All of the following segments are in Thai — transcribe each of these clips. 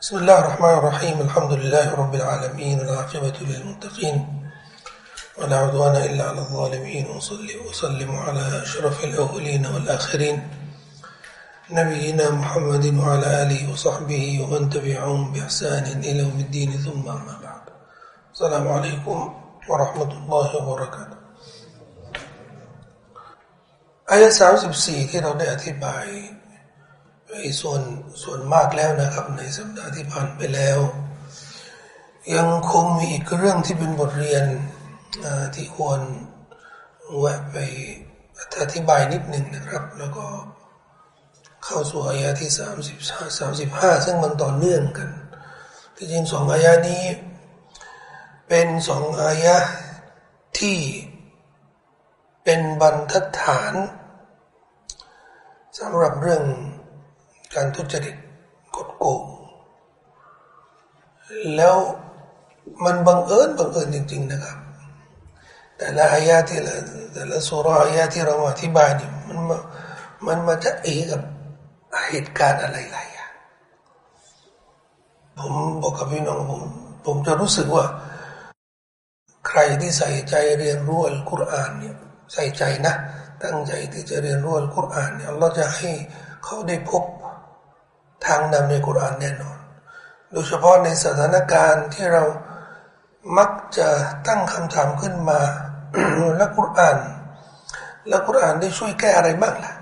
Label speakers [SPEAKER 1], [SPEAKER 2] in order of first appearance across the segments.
[SPEAKER 1] بسم الله الرحمن الرحيم الحمد لله رب العالمين والعاقبة للمتقين ولا عدوان إلا على الظالمين وصلي وسلم على أشرف الأولين والآخرين نبينا محمد وعلى آله وصحبه ومن تبعهم بإحسان إلى يوم الدين ثم أما بعد السلام عليكم ورحمة الله وبركاته อายะสามสิบสี่ที่เราได้อธิบายไป ส่วนส่วนมากแล้วนะครับ ในสัปดาห์ที่ผ่านไปแล้ว ยังคงมีอีกเรื่องที่เป็นบทเรียนที่ควรแวะไปอธิบายนิดหนึ่งนะครับ แล้วก็เข้าสู่อายะที่สามสิบสามสิบห้าซึ่งมันต่อเนื่องกันที่จริงสองอายะนี้ เป็นสองอายะที่เป็นบรรทัดฐานสำหรับเรื่อง การทุจริตกดโกงแล้วมันบังเอิญบังเอิญจริง ๆ นะครับ แต่ละอายาที่ละแต่ละสุราอายาที่เราอธิบายนี่มันมามันมาจะเอกับเหตุการณ์อะไรหลายอย่างผมบอกกับพี่น้องผมผมจะรู้สึกว่า ใครที่ใส่ใจเรียนรู้อัลกุรอานเนี่ยใส่ใจนะ ตั้งใจที่จะเรียนรู้อัลกุรอานเนี่ยเราจะให้เขาได้พบ ทางนำในกุรอานแน่นอน โดยเฉพาะในสถานการณ์ที่เรามักจะตั้งคำถามขึ้นมาแล้วกุรอาน แล้วกุรอานได้ช่วยแก้อะไรบ้างล่ะ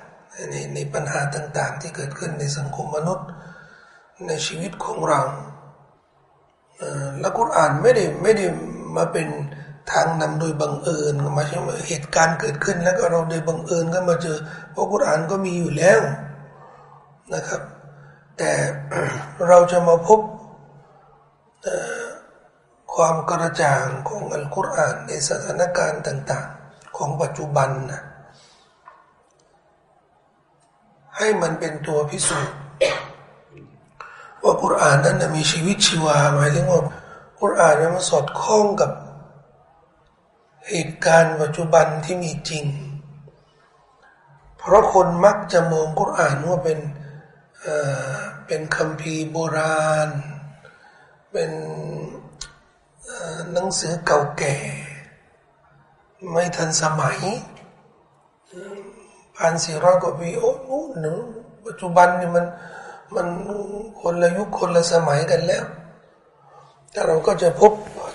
[SPEAKER 1] ในในปัญหาต่าง ๆ ที่เกิดขึ้นในสังคมมนุษย์ ในชีวิตของเราแล้วกุรอานไม่ได้ไม่ได้มาเป็นทางนำโดยบังเอิญมาใช่ไหมเหตุการณ์เกิดขึ้นแล้วก็เราโดยบังเอิญก็มาเจอเพราะกุรอานก็มีอยู่แล้วนะครับ แต่เราจะมาพบความกระจ่างของอัลกุรอานในสถานการณ์ต่าง ๆ ของปัจจุบันนะให้มันเป็นตัวพิสูจน์ว่ากุรอานนั้นมีชีวิตชีวาหมายถึงว่ากุรอานนั้นมันสอดคล้องกับเหตุการณ์ปัจจุบันที่มีจริง เพราะคนมักจะมองกุรอานว่าเป็น เป็นคำพีโบราณ เป็นหนังสือเก่าแก่ ไม่ทันสมัยพันสี่ร้อยกว่าปีโอ้โหนปัจจุบันนี่มันมันคนละยุคคนละสมัยกันแล้ว แต่เราก็จะพบ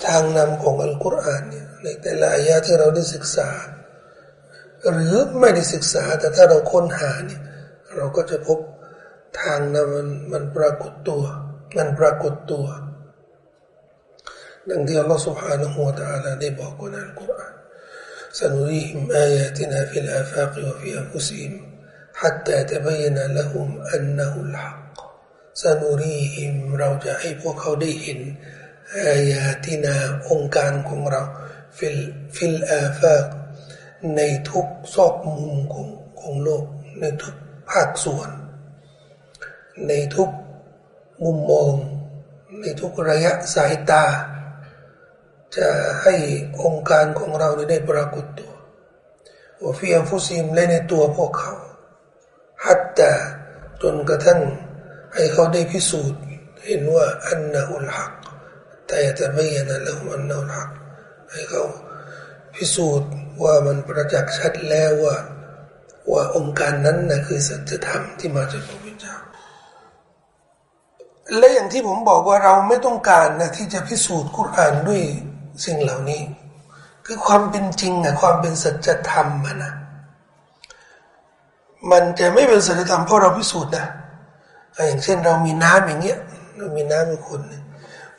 [SPEAKER 1] ทางนำของอัลกุรอานเนี่ยในแต่ละอายะที่เราได้ศึกษา หรือไม่ได้ศึกษาแต่ถ้าเราค้นหาเนี่ยเราก็จะพบ ทางนำมันมันปรากฏตัว มันปรากฏตัวดังที่อัลลอฮฺ سبحانه และ تعالى ได้บอกไว้ในอัลกุรอาน سنريهم آياتنا في الآفاق وفي أنفسهم حتى تبين لهم أنه الحق سنريهم เราจะให้พวกเขาได้เห็นอายาตินาองค์การของเราฟิลฟิลอาฟากในทุกซอกมุมของของโลก ในทุกภาคส่วน ในทุกมุมมอง ในทุกระยะสายตา จะให้องค์การของเราได้ปรากฏตัวว่าฟิอัฟุซิมและในตัวพวกเขาฮัตตาจนกระทั่งให้เขาได้พิสูจน์เห็นว่าอันนะอุลฮักแต่จะไม่ยันละมันนะอุลฮักให้เขาพิสูจน์ว่ามันประจักษ์ชัดแล้วว่าว่าองค์การนั้นนะคือสัจธรรมที่มาจากพระพุทธเจ้า และอย่างที่ผมบอกว่าเราไม่ต้องการนะที่จะพิสูจน์กุรอานด้วยสิ่งเหล่านี้ คือความเป็นจริงอะความเป็นสัจธรรมมันนะมันจะไม่เป็นสัจธรรมเพราะเราพิสูจน์นะอย่างเช่นเรามีน้ำอย่างเงี้ยเรามีน้ำมีคน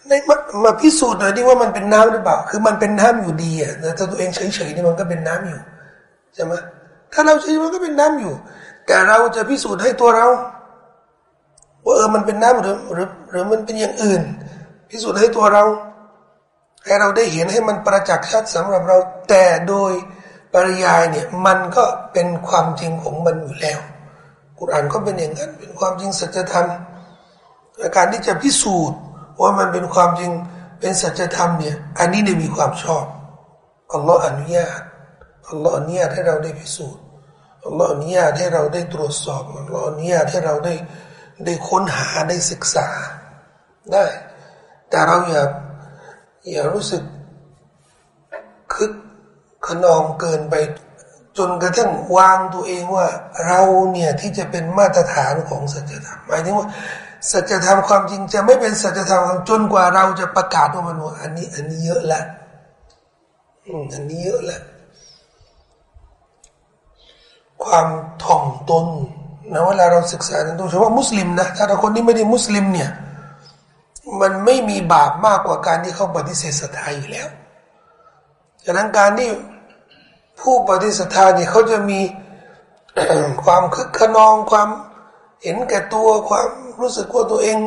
[SPEAKER 1] ในมามาพิสูจน์หน่อยดิว่ามันเป็นน้ำหรือเปล่า คือมันเป็นน้ำอยู่ดีอะแต่ตัวเองเฉยๆนี่มันก็เป็นน้ำอยู่ใช่ไหมถ้าเราเฉยมันก็เป็นน้ำอยู่ แต่เราจะพิสูจน์ให้ตัวเรา ว่าเออมันเป็นน้ำหรือหรือหรือมันเป็นอย่างอื่น พิสูจน์ให้ตัวเรา ให้เราได้เห็นให้มันประจักษ์ชัดสำหรับเราแต่โดยปริยายเนี่ยมันก็เป็นความจริงของมันอยู่แล้วกุรอานก็เป็นอย่างนั้นเป็นความจริงสัจธรรมการที่จะพิสูจน์ว่ามันเป็นความจริงเป็นสัจธรรมเนี่ยอันนี้เนี่ยมีความชอบอัลลอฮ์อนุญาตอัลลอฮ์อนุญาตให้เราได้พิสูจน์อัลลอฮ์อนุญาตให้เราได้ตรวจสอบอัลลอฮ์อนุญาตให้เราได้ ได้ค้นหาได้ศึกษาได้ แต่เราอย่าอย่ารู้สึกคึกขนองเกินไป จนกระทั่งวางตัวเองว่า เราเนี่ยที่จะเป็นมาตรฐานของสัจธรรมหมายถึงว่าสัจธรรมความจริงจะไม่เป็นสัจธรรมจนกว่าเราจะประกาศว่ามันว่าอันนี้ อันนี้เยอะละอันนี้เยอะละความถ่อมตน นะเวลาเราศึกษาโดยเฉพาะมุสลิมนะถ้าเราคนที่ไม่ได้มุสลิมเนี่ยมันไม่มีบาปมากกว่าการที่เขาปฏิเสธศรัทธาอยู่แล้วฉะนั้นการที่ผู้ปฏิเสธศรัทธาเนี่ยเขาจะมีความคึกขนองความเห็นแก่ตัวความรู้สึกว่าตัวเอง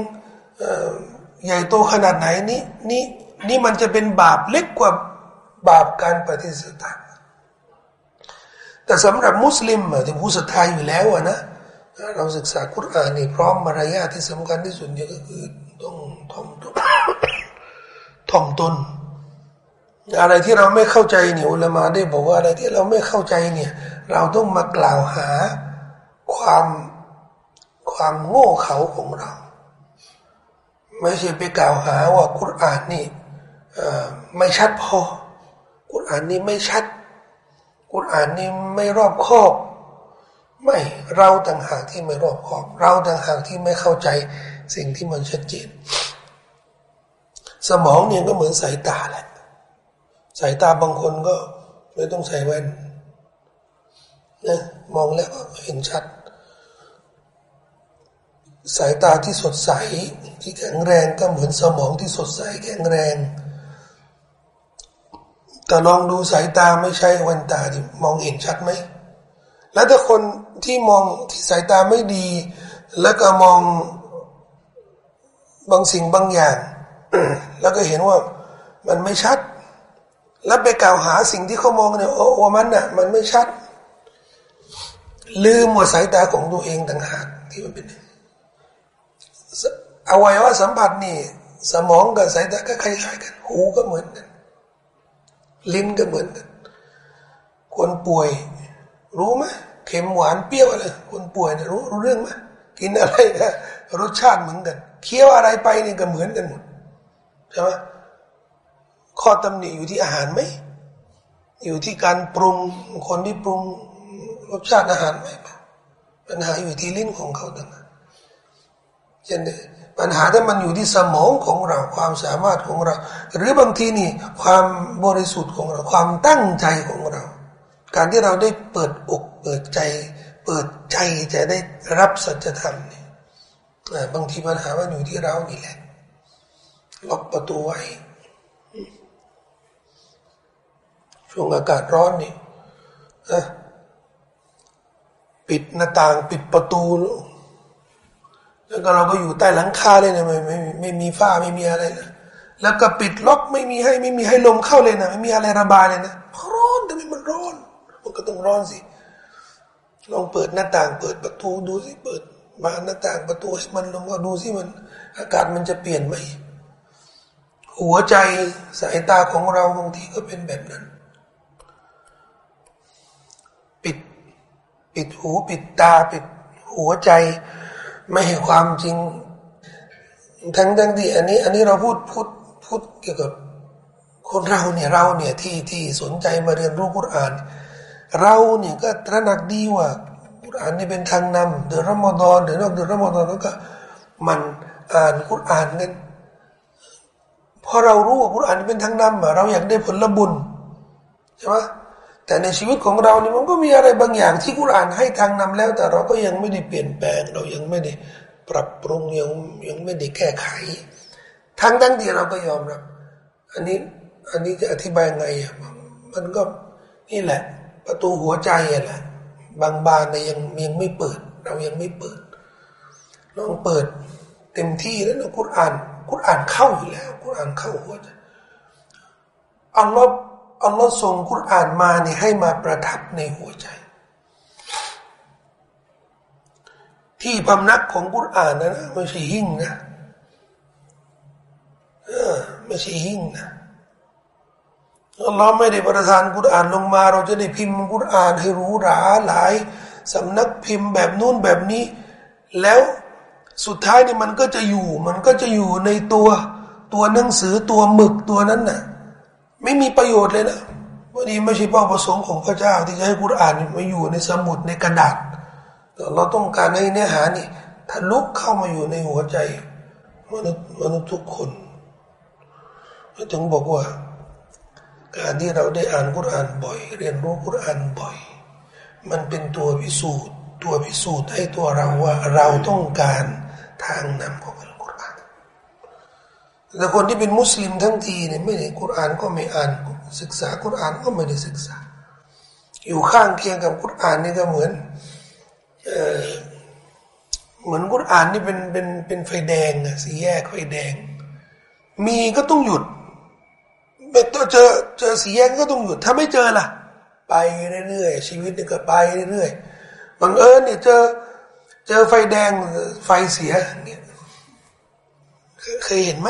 [SPEAKER 1] ใหญ่โตขนาดไหนนี่นี่นี่มันจะเป็นบาปเล็กกว่าบาปการปฏิเสธศรัทธาแต่สำหรับมุสลิมที่ผู้ศรัทธาอยู่แล้วนะ เราศึกษาคุรานนี่พร้อมมารยาทที่สำคัญที่สุดเนี่ยก็คือต้องท่องตนท่องตนอะไรที่เราไม่เข้าใจเนี่ยอุลามาได้บอกว่าอะไรที่เราไม่เข้าใจเนี่ย เราต้องมากล่าวหาความความโง่เขลาของเรา ไม่ใช่ไปกล่าวหาว่าคุรานนี่ไม่ชัดพอคุรานนี่ไม่ชัดคุรานนี่ไม่รอบคอบ ไม่เราต่างหากที่ไม่รอบคอบ เราต่างหากที่ไม่เข้าใจสิ่งที่มันชัดเจน สมองเนี่ยก็เหมือนสายตาแหละสายตาบางคนก็ไม่ต้องใส่แว่นนะมองแล้วเห็นชัด สายตาที่สดใสที่แข็งแรงก็เหมือนสมองที่สดใสแข็งแรงแต่ลองดูสายตาไม่ใช่แว่นตาที่มองเห็นชัดไหม แล้วถ้าคนที่มองที่สายตาไม่ดี แล้วก็มองบางสิ่งบางอย่าง แล้วก็เห็นว่ามันไม่ชัด แล้วไปกล่าวหาสิ่งที่เขามองเนี่ยโอ้ว่ามันน่ะมันไม่ชัด ลืมว่าสายตาของตัวเองต่างหากที่มันเป็นอวัยวะสัมผัสนี่ สมองกับสายตาก็คล้ายๆกัน หูก็เหมือนกันลิ้นก็เหมือนกันคนป่วยรู้ไหม เค็มหวานเปรี้ยวอะไรคนป่วยเนะรู้รู้เรื่องไหมกินอะไรนะรสชาติเหมือนกัน เคี้ยวอะไรไปนี่ก็เหมือนกันหมดใช่ไหมข้อตำหนิอยู่ที่อาหารไหมอยู่ที่การปรุงคนที่ปรุงรสชาติอาหารไหมปัญหาอยู่ที่ลิ้นของเขาต่างหากเช่นปัญหาถ้ามันอยู่ที่สมองของเรา ความสามารถของเรา หรือบางทีนี่ความบริสุทธิ์ของเรา ความตั้งใจของเรา การที่เราได้เปิดอกเปิดใจ เปิดใจจะได้รับสัจธรรมเนี่ยบางทีปัญหามันอยู่ที่เรานี่แหละล็อกประตูไว้ช่วงอากาศร้อนนี่ปิดหน้าต่างปิดประตู แล้วก็เราก็อยู่ใต้หลังคาเลยนะไม่ไม่ไม่มีฝ้าไม่มีอะไรนะแล้วก็ปิดล็อกไม่มีให้ ไม่มีให้ลมเข้าเลยนะไม่มีอะไรระบายเลยนะร้อนแต่ไม่มันร้อน ก็ต้องร้อนสิ ลองเปิดหน้าต่าง เปิดประตูดูสิเปิดบานหน้าต่างประตูให้มันลงก็ดูสิมัน อากาศมันจะเปลี่ยนไหมหัวใจสายตาของเราบางทีก็เป็นแบบนั้น ปิดปิดหูปิดตาปิดหัวใจ ไม่ให้ความจริง ทั้งทั้งที่อันนี้ อันนี้เราพูดพูดพูดเกี่ยวกับคนเราเนี่ยเราเนี่ยที่ที่สนใจมาเรียนรู้กุรอาน เราเนี่ยก็ตระหนักดีว่ากุรอานนี่เป็นทางนำเดือนรอมฎอนเดือนนอกเดือนรอมฎอนแล้วก็มันอ่านกุรอานกันพอเรารู้ว่ากุรอานเป็นทางนำเราอยากได้ผลบุญใช่ไหมแต่ในชีวิตของเรานี่มันก็มีอะไรบางอย่างที่กุรอานให้ทางนำแล้ว แต่เราก็ยังไม่ได้เปลี่ยนแปลง เรายังไม่ได้ปรับปรุงยังยังไม่ได้แก้ไขทั้งทั้งที่เราก็ยอมรับ อันนี้อันนี้จะอธิบายไงอะมันก็นี่แหละ ประตูหัวใจอะแหละบางบานแต่ยังยังไม่เปิด เรายังไม่เปิดลองเปิด เต็มที่แล้วนะกุรอานกุรอานเข้าอยู่แล้วกุรอานเข้าหัวใจอัลลอฮ์อัลลอฮ์ส่งกุรอานมาเนี่ยให้มาประทับในหัวใจ ที่พำนักของกุรอานนะนะไม่ใช่หิ่งนะเออไม่ใช่หิ่งนะ อัลลอฮ์ไม่ได้ประทานกุรอานลงมา เราจะได้พิมพ์กุรอานให้รู้หราหลายสำนักพิมพ์แบบนู้นแบบนี้ แล้วสุดท้ายนี่มันก็จะอยู่ มันก็จะอยู่ในตัวตัวหนังสือตัวหมึกตัวนั้นน่ะ ไม่มีประโยชน์เลยนะวันนี้ไม่ใช่เป้าประสงค์ของพระเจ้า ที่จะให้กุรอานมาอยู่ในสมุดในกระดาษเราต้องการให้เนื้อหานี่ทะลุเข้ามาอยู่ในหัวใจมนุษย์มนุษย์ทุกคนถึงบอกว่า การที่เราได้อ่านกุรอานบ่อย เรียนรู้กุรอานบ่อย มันเป็นตัวพิสูจน์ ตัวพิสูจน์ให้ตัวเราว่าเราต้องการทางนำของอัลกุรอานแต่คนที่เป็นมุสลิมทั้งทีเนี่ยไม่ได้กุรอานก็ไม่อ่านศึกษากุรอานก็ไม่ได้ศึกษา อยู่ข้างเคียงกับกุรอานนี่ก็เหมือนเหมือนกุรอานนี่เป็นเป็นเป็นไฟแดงอะสีแยกไฟแดง มีก็ต้องหยุด ตัวเจอเจอสีแยกก็ต้องหยุดถ้าไม่เจอล่ะ ไปเรื่อยๆชีวิตนี่ก็ไปเรื่อยๆบังเอิญเนี่ยเจอเจอไฟแดงไฟเสียเนี่ยเคยเห็นไหม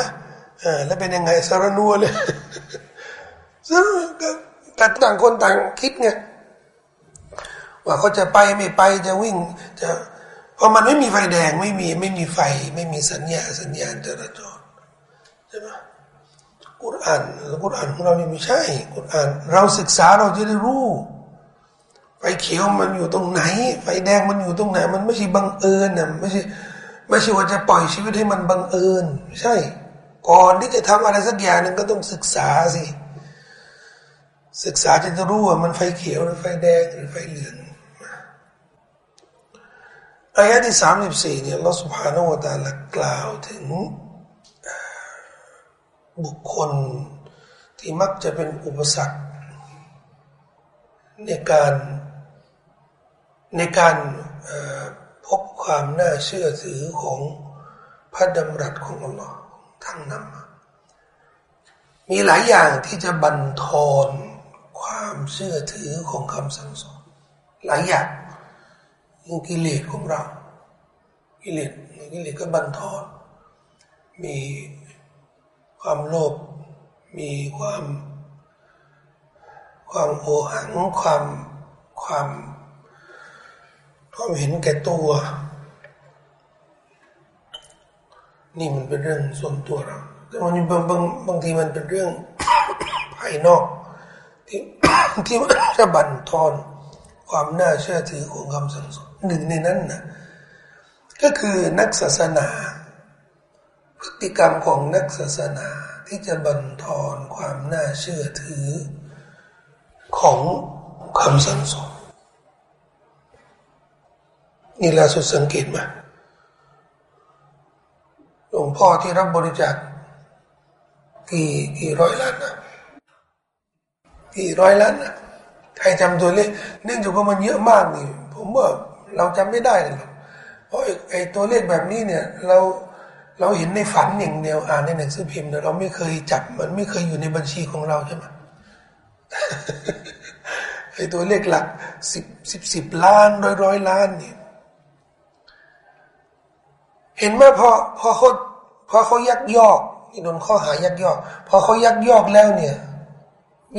[SPEAKER 1] อ่าแล้วเป็นยังไงสารนัวเลยซึ่งก็ต่างคนต่างคิดไงว่าเขาจะไปไม่ไปจะวิ่ง จะเพอมันไม่มีไฟแดงไม่มีไม่มีไฟ ไม่มีสัญญาสัญญาณจราจรใช่ไหม กุรอานกุรอานของเรานี่ไม่ใช่กุรอานเราศึกษาเราจะได้รู้ไฟเขียวมันอยู่ตรงไหน ไฟแดงมันอยู่ตรงไหน มันไม่ใช่บังเอิญนะไม่ใช่ไม่ใช่ว่าจะปล่อยชีวิตให้มันบังเอิญไม่ใช่ ก่อนที่จะทำอะไรสักอย่างหนึ่งก็ต้องศึกษาสิศึกษาจะรู้ว่ามันไฟเขียวหรือไฟแดงหรือไฟเหลืองอายะที่สามสิบสี่เนี่ยเราสุภาโนวตาลกล่าวถึง บุคคลที่มักจะเป็นอุปสรรค ในการในการพบความน่าเชื่อถือของพระดำรัสของอัลลอฮ์ทั้งนั้นมีหลายอย่างที่จะบันทอนความเชื่อถือของคำสั่งสอนหลายอย่างยิ่งกิเลสของเรา กิเลสกิเลสก็บันทอนมี ความโลภมีความ ความโอหังความความความเห็นแก่ตัว นี่มันเป็นเรื่องส่วนตัวเราแต่มันบางบางบางทีมันเป็นเรื่องภายนอก ที่ที่มันจะบั่นทอนความน่าเชื่อถือของคำสั่งสอนหนึ่งในนั้นนะก็คือนักศาสนา พฤติกรรมของนักศาสนาที่จะบันทอนความน่าเชื่อถือ ของคำสั่งสอนนี่ล่าสุดสังเกตมาหลวงพ่อที่รับบริจาคกี่กี่ร้อยล้านนะกี่ร้อยล้านนะใครจำตัวเลขเนื่องจากว่ามันเยอะมากนี่ ผมว่าเราจำไม่ได้หรอกเพราะไอ้ตัวเลขแบบนี้เนี่ย เรา เราเห็นในฝันอย่างเดียวอ่านในหนังสือพิมพ์แต่เราไม่เคยจับมันไม่เคยอยู่ในบัญชีของเราใช่ไหมไอ้ตัวเลขหลักสิบสิบสิบล้านร้อยร้อยล้านเนี่ยเห็นไหมพอพอเขาพอเขายักยอกที่โดนข้อหายักยอก พอเขายักยอกแล้วเนี่ย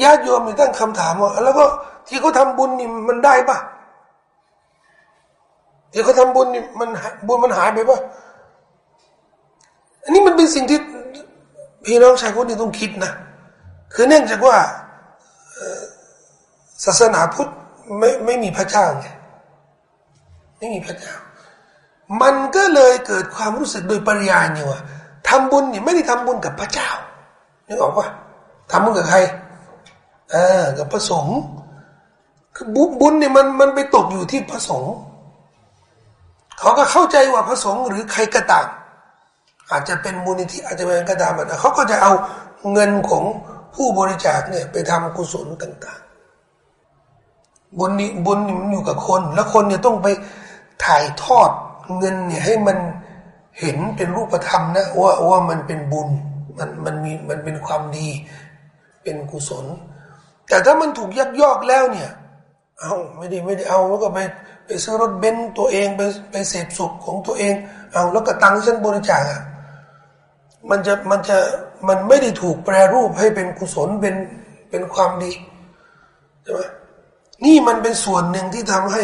[SPEAKER 1] ญาติโยมมีตั้งคำถามว่า แล้วก็ที่เขาทาบุญนี่มันได้ปะที่เขาทาบุญนี่มันบุญมันหายไปปะ อันนี้มันเป็นสิ่งที่พี่น้องชายคนนี้ต้องคิดนะคือเนื่องจากว่าศาสนาพุทธไม่ไม่มีพระเจ้าไงไม่มีพระเจ้า มันก็เลยเกิดความรู้สึกโดยปริยายเนี่ว่าทำบุญนี่ไม่ได้ทำบุญกับพระเจ้านึกออกปะทำบุญกับใครอ่ากับพระสงฆ์คือบุญเนี่ยมันมันไปตกอยู่ที่พระสงฆ์เขาก็เข้าใจว่าพระสงฆ์หรือใครก็ตาม อาจจะเป็นมูลนิธิอาจจะเป็นกระดาษเขาก็จะเอาเงินของผู้บริจาคเนี่ยไปทำกุศลต่างๆบุญนี้บุญมันอยู่กับคน แล้วคนเนี่ยต้องไปถ่ายทอดเงินเนี่ยให้มันเห็นเป็นรูปธรรมนะว่าว่ามันเป็นบุญมันมันมีมันเป็นความดีเป็นกุศล แต่ถ้ามันถูกยักยอกแล้วเนี่ยเอาไม่ได้ไม่ได้เอาแล้วก็ไปไปซื้อรถเบนซ์ตัวเองไปไปเสพสุขของตัวเอง เอาแล้วก็ตังค์ฉันบริจาคอะ มันจะมันจะมันไม่ได้ถูกแปรรูปให้เป็นกุศลเป็นเป็นความดีใช่ไหมนี่มันเป็นส่วนหนึ่งที่ทำให้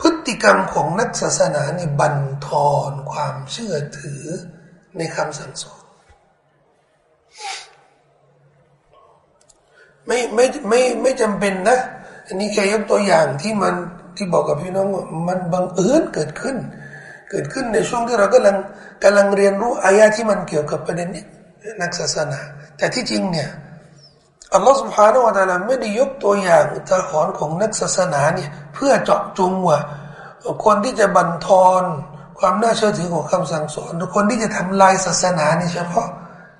[SPEAKER 1] พฤติกรรมของนักศาสนาเนี่ยบั่นทอนความเชื่อถือในคำสั่งสอนไม่ไม่ไม่ไม่จำเป็นนะ อันนี้แค่ยกตัวอย่างที่มันที่บอกกับพี่น้องว่ามันบังเอิญเกิดขึ้น เกิดขึ้นในช่วงที่เรากำลังกำลังเรียนรู้อายะที่มันเกี่ยวกับประเด็นนี้นักศาสนา แต่ที่จริงเนี่ยอัลลอฮฺ سبحانه และ تعالى ไม่ได้ยกตัวอย่างอุทาหรณ์ของนักศาสนาเนี่ยเพื่อเจาะจงว่าคนที่จะบันทอนความน่าเชื่อถือของคำสั่งสอนหรือคนที่จะทำลายศาสนานี่เฉพาะ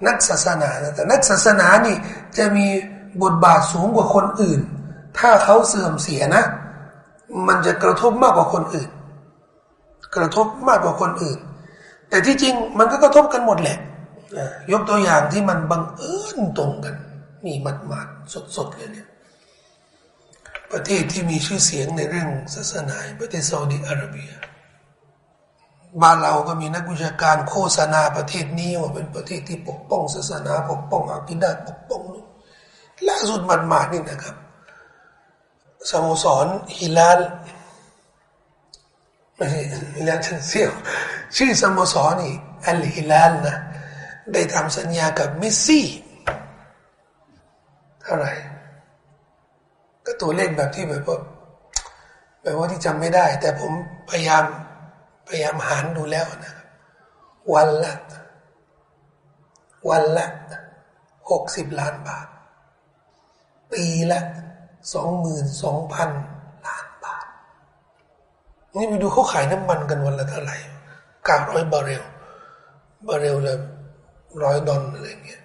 [SPEAKER 1] นักศาสนาแต่นักศาสนานี่จะมีบทบาทสูงกว่าคนอื่น ถ้าเขาเสื่อมเสียนะ มันจะกระทบมากกว่าคนอื่น กระทบมากกว่าคนอื่น แต่ที่จริงมันก็กระทบกันหมดแหละยกตัวอย่างที่มันบังเอิญตรงกันนี่มัดมัดสดๆเลยเนี่ยประเทศที่มีชื่อเสียงในเรื่องศาสนาประเทศซาอุดิอาระเบียบ้านเราก็มีนักวิชาการโฆษณาประเทศนี้ว่าเป็นประเทศที่ปกป้องศาสนาปกป้องอากิดาปกป้องล่าสุดมันมานี่นะครับสโมสรฮิลาล ไม่ใช่ฮิลาลชันเซียวชื่อสโมสรนี่อัลฮิลาลนะ ได้ทำสัญญากับเมสซี่เท่าไหร่ก็ตัวเลขแบบที่แบบว่าแบบว่าที่จำไม่ได้ แต่ผมพยายามพยายามหารดูแล้วนะครับวันละ วันละหกสิบล้านบาท ปีละสองหมื่นสองพัน นี่ไปดูเขาขายน้ำมันกันวันละเท่าไหร่เก้าร้อยบาร์เรลบาร์เรลละร้อยดอลอะไรเงี้ย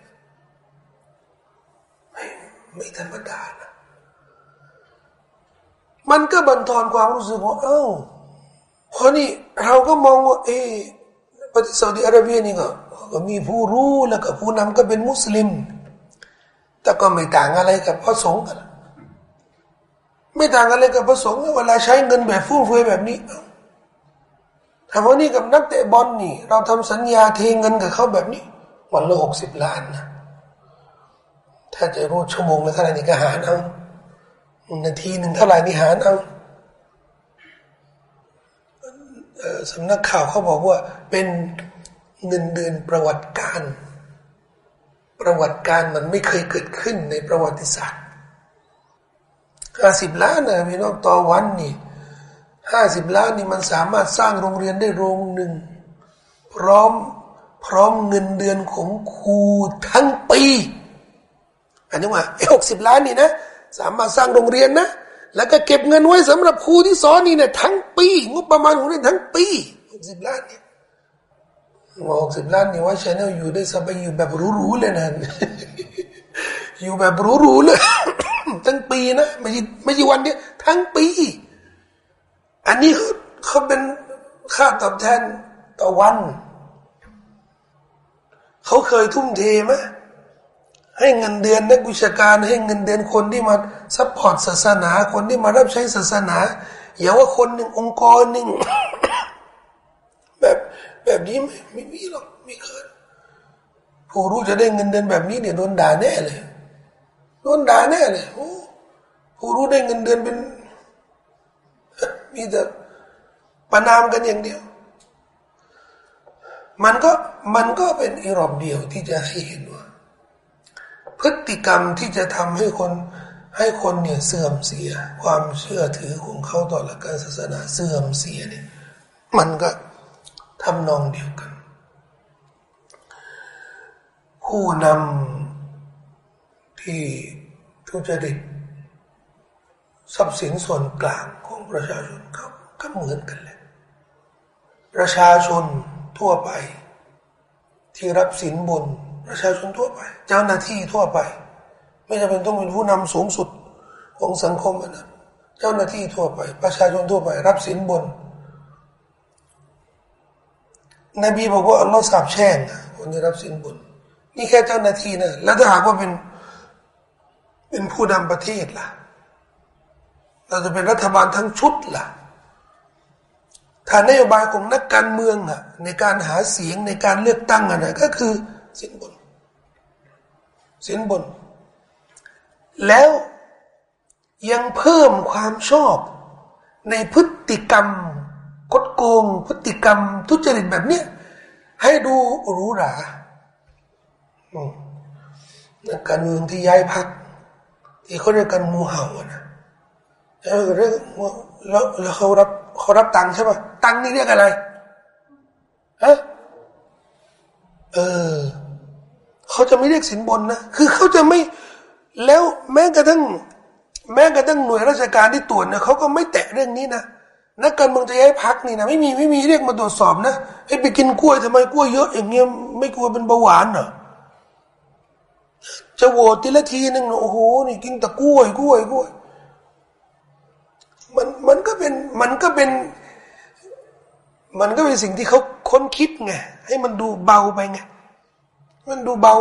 [SPEAKER 1] ไม่ธรรมดานะมันก็บันทอนความรู้สึกว่าเอ้าเพราะนี่เราก็มองว่า เออประเทศซาอุดิอาระเบียนี่ก็ก็มีผู้รู้แล้วก็ผู้นำก็เป็นมุสลิม แต่ก็ไม่ต่างอะไรกับพระสงฆ์กัน ไม่ต่างอะไรกับพระสงฆ์เวลาใช้เงินแบบฟุ่มเฟือยแบบนี้ทำว่านี่กับนักเตะบอลนี่ เราทำสัญญาเทเงินกับเขาแบบนี้ วันละหกสิบล้านนะถ้าจะรู้ชั่วโมงละเท่าไหร่นี่ก็หารเอานาทีหนึ่งเท่าไหร่นี่หารเอาสำนักข่าวเขาบอกว่าเป็นเงินเดือนประวัติการ ประวัติการมันไม่เคยเกิดขึ้นในประวัติศาสตร์ ห้าสิบล้านนะพี่น้องต่อวันนี่ห้าสิบล้านนี่มันสามารถสร้างโรงเรียนได้โรงหนึ่ง พร้อมพร้อมเงินเดือนของครูทั้งปีอันนี้ว่าไอ้หกสิบล้านนี่นะ สามารถสร้างโรงเรียนนะ แล้วก็เก็บเงินไว้สำหรับครูที่สอนนี่เนี่ยทั้งปีงบประมาณของนี่ทั้งปีหกสิบล้านเนี่ยหกสิบล้านนี่ว่าชาแนลอยู่ได้สบายอยู่แบบรู้ๆเลยนะ อยู่แบบรู้ๆเลย ทั้งปีนะไม่ใช่ไม่ใช่วันเดียวทั้งปี อันนี้เขาเป็นค่าตอบแทนต่อวัน เขาเคยทุ่มเทไหมให้เงินเดือนนักวิชาการ ให้เงินเดือนคนที่มา support ศาสนา คนที่มารับใช้ศาสนา อย่าว่าคนหนึ่งองค์กรหนึ่งแบบแบบนี้ไม่ไม่มีหรอกไม่เคยผู้รู้จะได้เงินเดือนแบบนี้เนี่ยโดนด่าแน่เลย โดนด่าแน่เลยโอ้ผู้รู้ได้เงินเดือนเป็น มีแต่ประนามกันอย่างเดียว มันก็มันก็เป็นอีรอบเดียวที่จะให้เห็นว่า พฤติกรรมที่จะทำให้คนให้คนเนี่ยเสื่อมเสีย ความเชื่อถือของเขาต่อหลักการศาสนาเสื่อมเสียเนี่ย มันก็ทำนองเดียวกัน ผู้นำ ที่ทุจริตทรัพย์สินส่วนกลางของประชาชนเขาก็เหมือนกันแหละประชาชนทั่วไป ที่รับสินบนประชาชนทั่วไป เจ้าหน้าที่ทั่วไป ไม่จำเป็นต้องเป็นผู้นำสูงสุดของสังคมนะเจ้าหน้าที่ทั่วไป ประชาชนทั่วไป รับสินบน นบีบอกว่าอัลลอฮ์สาบแช่งคนที่รับสินบน นี่แค่เจ้าหน้าที่นะแล้วถ้าหากว่าเป็น เป็นผู้นำประเทศล่ะ เราจะเป็นรัฐบาลทั้งชุดล่ะ ถ้านโยบายของนักการเมืองอะในการหาเสียงในการเลือกตั้งอะนะก็คือสินบน สินบน แล้วยังเพิ่มความชอบในพฤติกรรมกดโกง พฤติกรรมทุจริตแบบเนี้ยให้ดูหรูหรานักการเมืองที่ย้ายพัก ที่เขาเรียกกันมูเห่านะแล้วเรื่องแล้วแล้วเขารับเขารับตังค์ใช่ป่ะตังค์นี่เรียกอะไรฮะเออเขาจะไม่เรียกสินบนนะคือเขาจะไม่แล้วแม้กระทั่งแม้กระทั่งหน่วยราชการที่ตรวจนะเขาก็ไม่แตะเรื่องนี้นะนักการเมืองจะย้ายพักนี่นะไม่มีไม่มีเรียกมาตรวจสอบนะไอ้ไปกินกล้วยทำไมกล้วยเยอะอย่างเงี้ยไม่กลัวเป็นเบาหวานเหรอ จะโหวตทีละทีหนึ่งโอ้โหนี่กินแต่กล้วยกล้วยกล้วยมันมันก็เป็นมันก็เป็น มันก็เป็นสิ่งที่เขาค้นคิดไงให้มันดูเบาไปไงมันดูเบา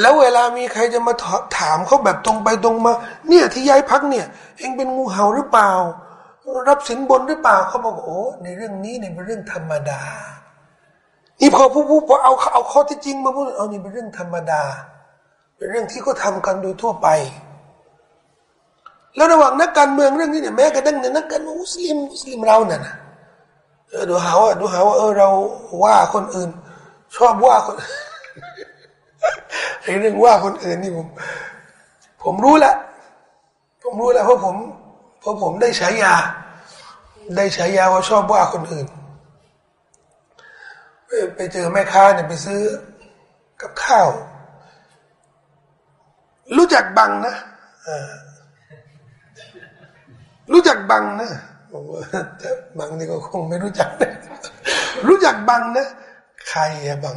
[SPEAKER 1] แล้วเวลามีใครจะมาถามเขาแบบตรงไปตรงมา เนี่ยที่ย้ายพักเนี่ย เองเป็นงูเห่าหรือเปล่า รับสินบนหรือเปล่าเขาบอกโอ้ในเรื่องนี้เนี่ยเป็นเรื่องธรรมดานี่พอผู้ผู้พอเอาเอาข้อที่จริงมาพูดเอานี่เป็นเรื่องธรรมดา เป็นเรื่องที่เขาทากันโดยทั่วไป แล้วระหว่างนักการเมืองเรื่องนี้เนี่ยแม้กระทั่งนักการเมืองมุสลิมมุสลิมเราเนี่ยนะเออดูหาว่าดูหาว่าเออเราว่าคนอื่น ชอบว่าคนไอ้เรื่องว่าคนอื่นนี่ผมผมรู้ล้วผมรู้แล้วเพราะผมเพราะผมได้ฉายา ได้ฉายาว่าชอบว่าคนอื่น ไปเจอแม่ค้าเนี่ยไปซื้อกับข้าว รู้จักบังนะรู้จักบังนะบอกว่าแต่บังนี่ก็คงไม่รู้จักนะรู้จักบังนะใครอะบัง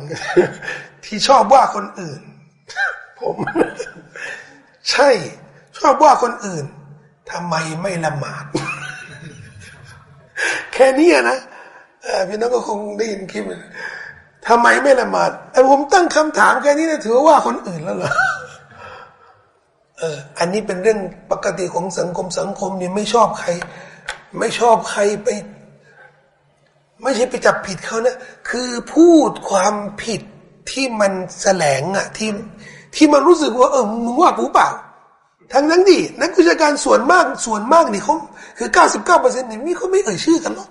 [SPEAKER 1] ที่ชอบว่าคนอื่น ผม ใช่ ชอบว่าคนอื่นทำไมไม่ละหมาด แค่นี้นะพี่น้องก็คงได้ยินคลิปทำไมไม่ละหมาดไอ้ผมตั้งคำถามแค่นี้นะถือว่าคนอื่นแล้วเหรอ เอออันนี้เป็นเรื่องปกติของสังคมสังคมนี่ไม่ชอบใคร ไม่ชอบใครไป ไม่ใช่ไปจับผิดเขานะคือพูดความผิดที่มันแสลงอะที่ที่มันรู้สึกว่าเออมึงว่ากูเปล่าทั้งนั้นดินักวิชาการส่วนมากส่วนมากนี่เขาคือเก้าสิบเก้าเปอร์เซ็นต์นี่มีเขาไม่เอ่ยชื่อกันหรอก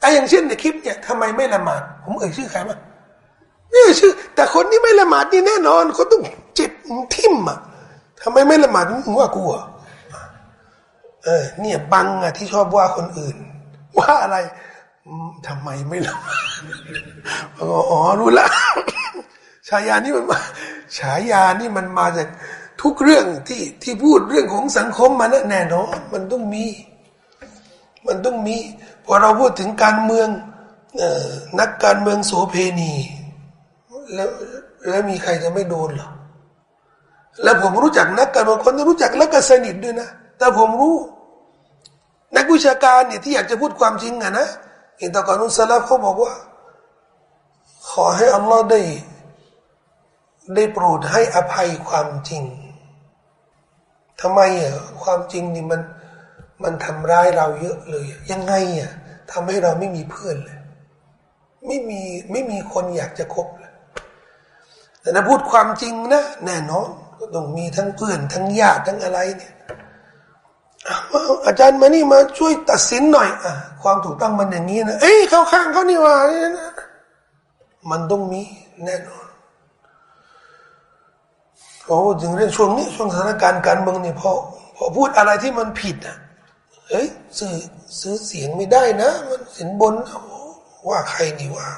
[SPEAKER 1] ไอ้อย่างเช่นในคลิปเนี่ยทำไมไม่ละหมาดผมเอ่ยชื่อใครมาไม่เอ่ยชื่อ แต่คนที่ไม่ละหมาดนี่แน่นอนเขาต้องเจ็บทิ่มอะ ทำไมไม่ละหมาดมึงว่ากูอะเออ เนี่ยบังอะที่ชอบว่าคนอื่น ว่าอะไรทำไมไม่ละอ๋อรู้ละฉายานี่มันมาฉายานี่มันมาจากทุกเรื่องที่ที่พูดเรื่องของสังคมมาแน่นอนมันต้องมี มันต้องมีพอเราพูดถึงการเมืองนักการเมืองโสเพณี แล้วแล้วมีใครจะไม่โดนหรอ แล้วผมรู้จักนักการเมืองคนที่รู้จักแล้วก็สนิทด้วยนะ แต่ผมรู้ นักวิชาการเนี่ยที่อยากจะพูดความจริงอะนะอินตะกอนุสลาฟเขาบอกว่า ขอให้อัลลอฮ์ได้ ได้โปรดให้อภัยความจริงทำไมอะความจริงนี่มันมันทำร้ายเราเยอะเลย ยังไงอะทำให้เราไม่มีเพื่อนเลย ไม่มีไม่มีคนอยากจะคบเลยแต่ถ้าพูดความจริงนะ แน่นอน ก็ต้องมีทั้งเพื่อนทั้งญาติทั้งอะไรเนี่ยอาจารย์มานี่มาช่วยตัดสินหน่อยอะความถูกต้องมันอย่างนี้นะเอ้ยเข้าข้างเขานี่ว่ามันต้องมีแน่นอนพอพูดถึงเรื่องช่วงนี้ช่วงสถานการณ์การเมืองเนี่พอพอพูดอะไรที่มันผิดอะเฮ้ยซื้อซื้อเสียงไม่ได้นะ มันสินบนว่าใครนี่ว่า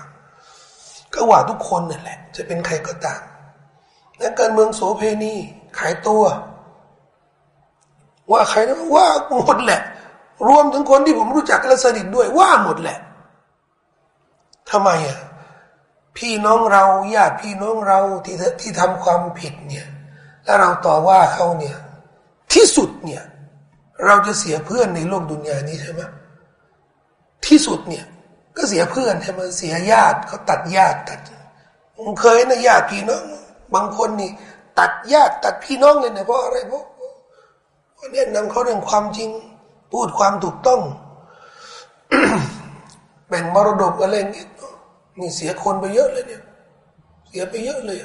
[SPEAKER 1] ก็ว่าทุกคนนั่นแหละ จะเป็นใครก็ตาม นักการเมืองโสเพณีขายตัว ว่าใครนะว่าหมดแหละ รวมถึงคนที่ผมรู้จักและสนิทด้วยว่าหมดแหละทำไมอะพี่น้องเราญาติพี่น้องเราที่ที่ทำความผิดเนี่ย แล้วเราต่อว่าเขาเนี่ย ที่สุดเนี่ย เราจะเสียเพื่อนในโลกดุนยานี้ใช่ไหมที่สุดเนี่ย ก็เสียเพื่อนใช่ไหมเสียญาติเขาตัดญาติตัดเคยนะญาติพี่น้อง บางคนนี่ ตัดญาติตัดพี่น้องเลยเนี่ยเพราะอะไรเพราะเนี่ยนำเขาเรื่องความจริง พูดความถูกต้องแบ่งมรดกอะไรเงี้ยนี่เสียคนไปเยอะเลยเนี่ย เสียไปเยอะเลย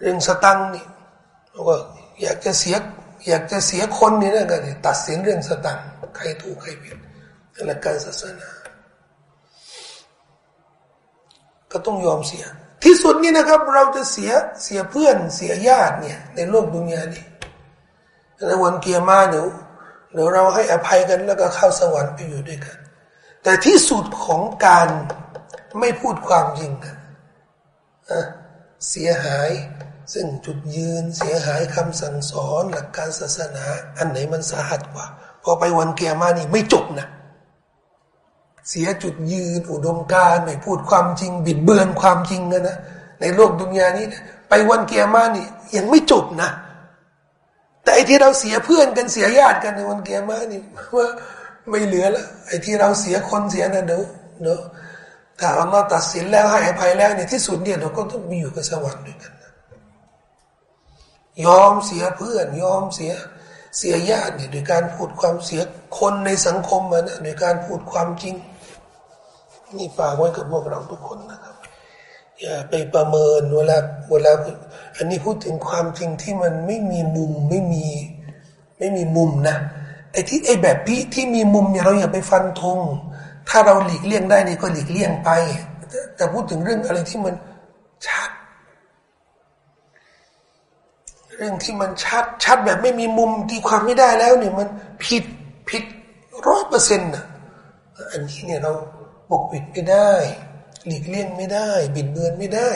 [SPEAKER 1] เรื่องสตังนี่ก็อยากจะเสียอยากจะเสียคนนี่นะก็ตัดสินเรื่องสตังใครถูกใครผิดหลักการศาสนา ก็ต้องยอมเสีย ที่สุดนี่นะครับ เราจะเสียเสียเพื่อนเสียญาติเนี่ย ในโลกดุนยานี้ในวันเกียร์มาเดี๋ยวเดี๋ยวเราให้อภัยกันแล้วก็เข้าสวรรค์ไปอยู่ด้วยกัน แต่ที่สุดของการไม่พูดความจริงกันเสียหายซึ่งจุดยืนเสียหายคำสั่งสอนหลักการศาสนา อันไหนมันสาหัสกว่า พอไปวันเกียร์มานี่ไม่จบนะ เสียจุดยืนอุดมการไม่พูดความจริง บิดเบือนความจริงนะนะในโลกดุนยานี้นะไปวันเกียร์มานี่ยังไม่จบนะ แต่ไอ้ที่เราเสียเพื่อนกันเสียญาติกันในวันเกียร์มานี่ว่าไม่เหลือแล้วไอ้ที่เราเสียคนเสียนะเดี๋ยวเนาะถ้าอัลลอฮ์ตัดสินแล้วให้อภัยแล้วในที่สุดเนี่ยเราก็ต้องมีอยู่กับสวรรค์ด้วยกันยอมเสียเพื่อน ยอมเสียเสียญาติเนี่ยโดยการพูดความเสียคนในสังคมมันโดยการพูดความจริง นี่ฝากไว้กับพวกเราทุกคนนะครับ อย่าไปประเมินเวลาเวลาอันนี้พูดถึงความจริงที่มันไม่มีมุมไม่มีไม่มีมุมนะไอ้ที่ไอ้แบบพี่ที่มีมุมเนี่ยเราอย่าไปฟันธงถ้าเราหลีกเลี่ยงได้นี่ก็หลีกเลี่ยงไป แต่พูดถึงเรื่องอะไรที่มันชัด เรื่องที่มันชัดชัดแบบไม่มีมุมที่ความไม่ได้แล้วเนี่ยมันผิดผิดร้อยเปอร์เซ็นต์นะอันนี้เนี่ยเรา กปิดไม่ได้ หลีกเลี่ยงไม่ได้ บิดเบือนไม่ได้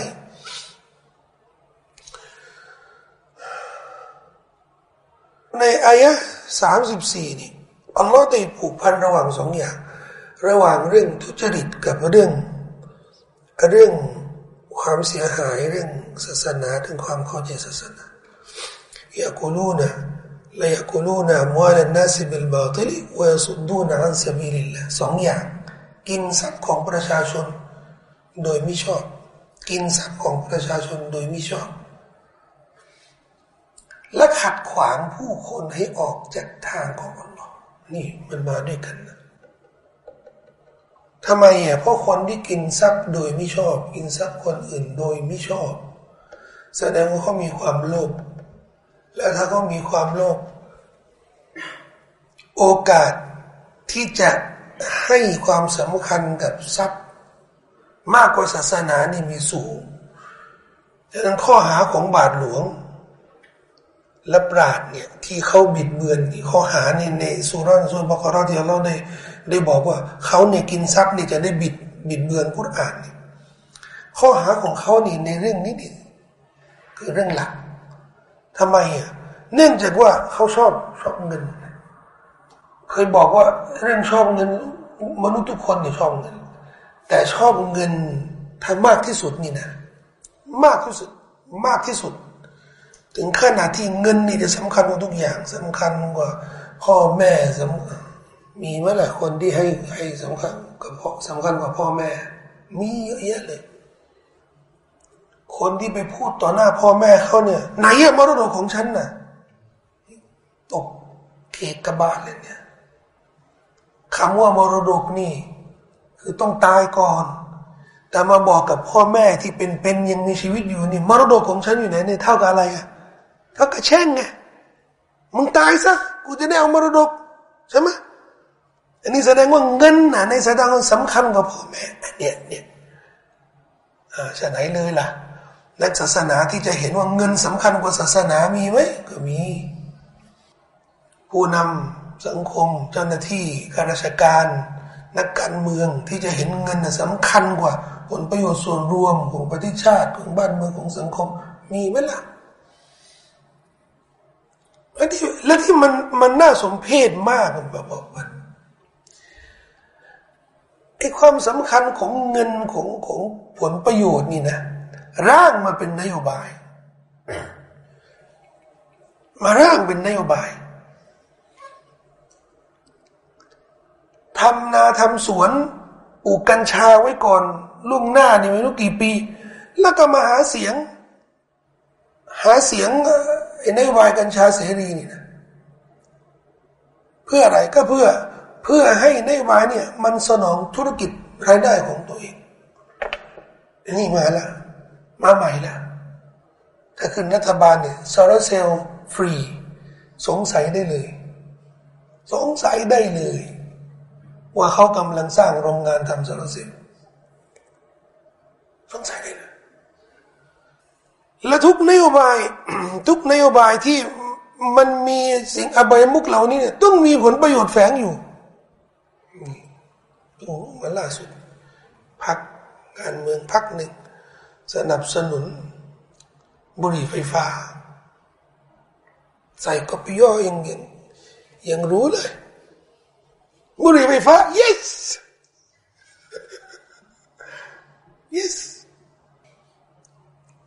[SPEAKER 1] ในอายะสามสิบสี่นี่อัลลอฮ์ได้ผูกพันระหว่างสองอย่าง ระหว่างเรื่องทุจริตกับเรื่อง เรื่องความเสียหายเรื่องศาสนาถึงความเข้าใจศาสนายากรู้นะليأكلون أموال الناس بالباطل ويصدون عن سبيل الله สองอย่าง กินทรัพย์ของประชาชน โดยไม่ชอบ กินทรัพย์ของประชาชนโดยไม่ชอบ และขัดขวางผู้คนให้ออกจากทางของอัลลอฮ์นี่มันมาด้วยกันนะทำไมอะเพราะคนที่กินทรัพย์โดยไม่ชอบ กินทรัพย์คนอื่นโดยไม่ชอบ แสดงว่าเขามีความโลภแล้วถ้าเขามีความโลภโอกาสที่จะ ให้ความสำคัญกับทรัพย์ มากกว่าศาสนานี่มีสูงดังนั้นข้อหาของบาทหลวง และปราดเนี่ยที่เขาบิดเบือนข้อหาในในสุรานสุรบกรอที่เราได้ได้บอกว่าเขาเนี่ยกินทรัพย์นี่จะได้บิดบิดเบือนกุรอานนี่ข้อหาของเขานี่ในเรื่องนี้นี่คือเรื่องหลักทำไมอะเนื่องจากว่าเขาชอบชอบเงิน เคยบอกว่าเรื่องชอบเงิน มนุษย์ทุกคนเนี่ยชอบเงิน แต่ชอบเงินถ้ามากที่สุดนี่นะ มากที่สุดมากที่สุด ถึงขนาดที่เงินนี่จะสำคัญกว่าทุกอย่างสำคัญกว่าพ่อแม่สำมีเมื่อไหร่คนที่ให้ให้สำคัญกับพ่อสำคัญกว่าพ่อแม่ มีเยอะแยะเลย คนที่ไปพูดต่อหน้าพ่อแม่เขาเนี่ยไหนอะมรดกของฉันน่ะตกเกกบาลเลยเนี่ย คำว่ามรดกนี่ คือต้องตายก่อน แต่มาบอกกับพ่อแม่ที่เป็นเป็นยังมีชีวิตอยู่นี่ มรดกของฉันอยู่ไหนเนี่ยเท่ากับอะไรอะเท่ากับแช่งไงมึงตายซะกูจะได้เอามรดกใช่ไหมอันนี้แสดงว่าเงินนะในสายตาคนสำคัญกว่าพ่อแม่เนี่ยเนี่ยอ่าจะไหนเลยล่ะ และศาสนาที่จะเห็นว่าเงินสำคัญกว่าศาสนามีไหมก็มี ผู้นำ สังคม เจ้าหน้าที่ข้าราชการ นักการเมืองที่จะเห็นเงินสำคัญกว่า ผลประโยชน์ส่วนรวมของประเทศชาติของบ้านเมืองของสังคมมีไหมล่ะและที่และที่มันมันน่าสมเพชมากมันบอกว่าไอ้ความสำคัญของเงินของของผลประโยชน์นี่นะ ร่างมาเป็นนโยบาย มาร่างเป็นนโยบาย ทำนาทำสวนปลูกกัญชาไว้ก่อนล่วงหน้านี่ไม่รู้กี่ปี แล้วก็มาหาเสียง หาเสียงไอ้นโยบายกัญชาเสรีนี่นะเพื่ออะไรก็เพื่อเพื่อให้นโยบายเนี่ย มันสนองธุรกิจรายได้ของตัวเองนี่มาล้วมาใหม่ล้วถ้าขึ้นรัฐบาลเนี่ยโซลาเซลล์ฟรี สงสัยได้เลย สงสัยได้เลย ว่าเขากำลังสร้างโรงงานทำโซลารเซลล์สงสัยได้เลยและทุกนโยบาย ทุกนโยบายที่มันมีสิ่งอบายมุกเหล่านี้เนี่ยต้องมีผลประโยชน์แฝงอยู่โอ้มาล่าสุดพักการเมืองพักหนึ่ง สนับสนุน บุหรี่ไฟฟ้า ใส่กปิย่อยังยังยังรู้เลย บุหรี่ไฟฟ้า yes yes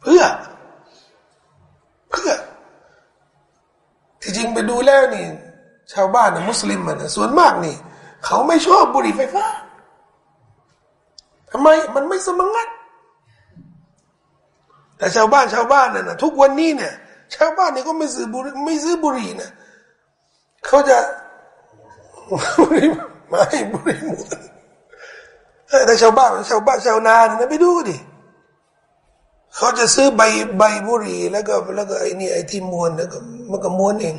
[SPEAKER 1] เพื่อ เพื่อ ที่จริงไปดูแล้วนี่ ชาวบ้านนะมุสลิมมันส่วนมากนี่ เขาไม่ชอบบุหรี่ไฟฟ้าทำไมมันไม่สมังัดแต่ชาวบ้านชาวบ้านน่ะนะทุกวันนี้เนี่ย ชาวบ้านนี่ก็ไม่ซื้อบุหรี่ไม่ซื้อบุหรี่นะเขาจะ ไม่บุรี่หมดแต่ชาวบ้านชาวบ้านชาวนาเนี่ยไปดูดิเขาจะซื้อใบใบบุหรี่แล้วก็แล้วก็ไอ้นี่ไอ้ที่ม้วนแล้วก็มันก็ม้วนเอง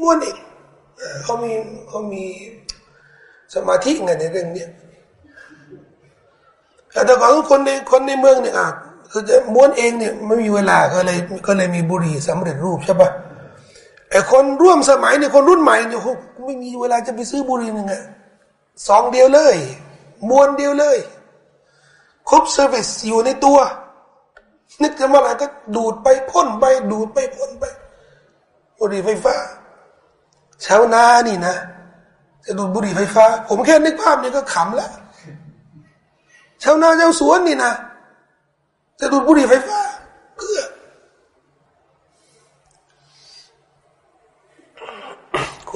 [SPEAKER 1] ม้วนเองเขามีเขามีสมาธิไงในเรื่องเนี้ยแต่ของคนในคนในเมืองเนี่ยอะคือจะม้วนเองเนี่ยไม่มีเวลาก็เลยก็เลยมีบุหรี่สำเร็จรูปใช่ปะไอ้คนร่วมสมัยเนี่ยคนรุ่นใหม่เนี่ยไม่มีเวลาจะไปซื้อบุหรี่หนึ่งอะสองเดียวเลยมวนเดียวเลย ครบ service อยู่ในตัว นึกจะมาอะไรก็ดูดไปพ่นไปดูดไปพ่นไปบุหรี่ไฟฟ้าชาวนานี่นะ จะดูดบุหรี่ไฟฟ้า ผมแค่นึกภาพนี่ก็ขำแล้วชาวนาชาวสวนนี่นะ จะดูดบุหรี่ไฟฟ้าเพื่อ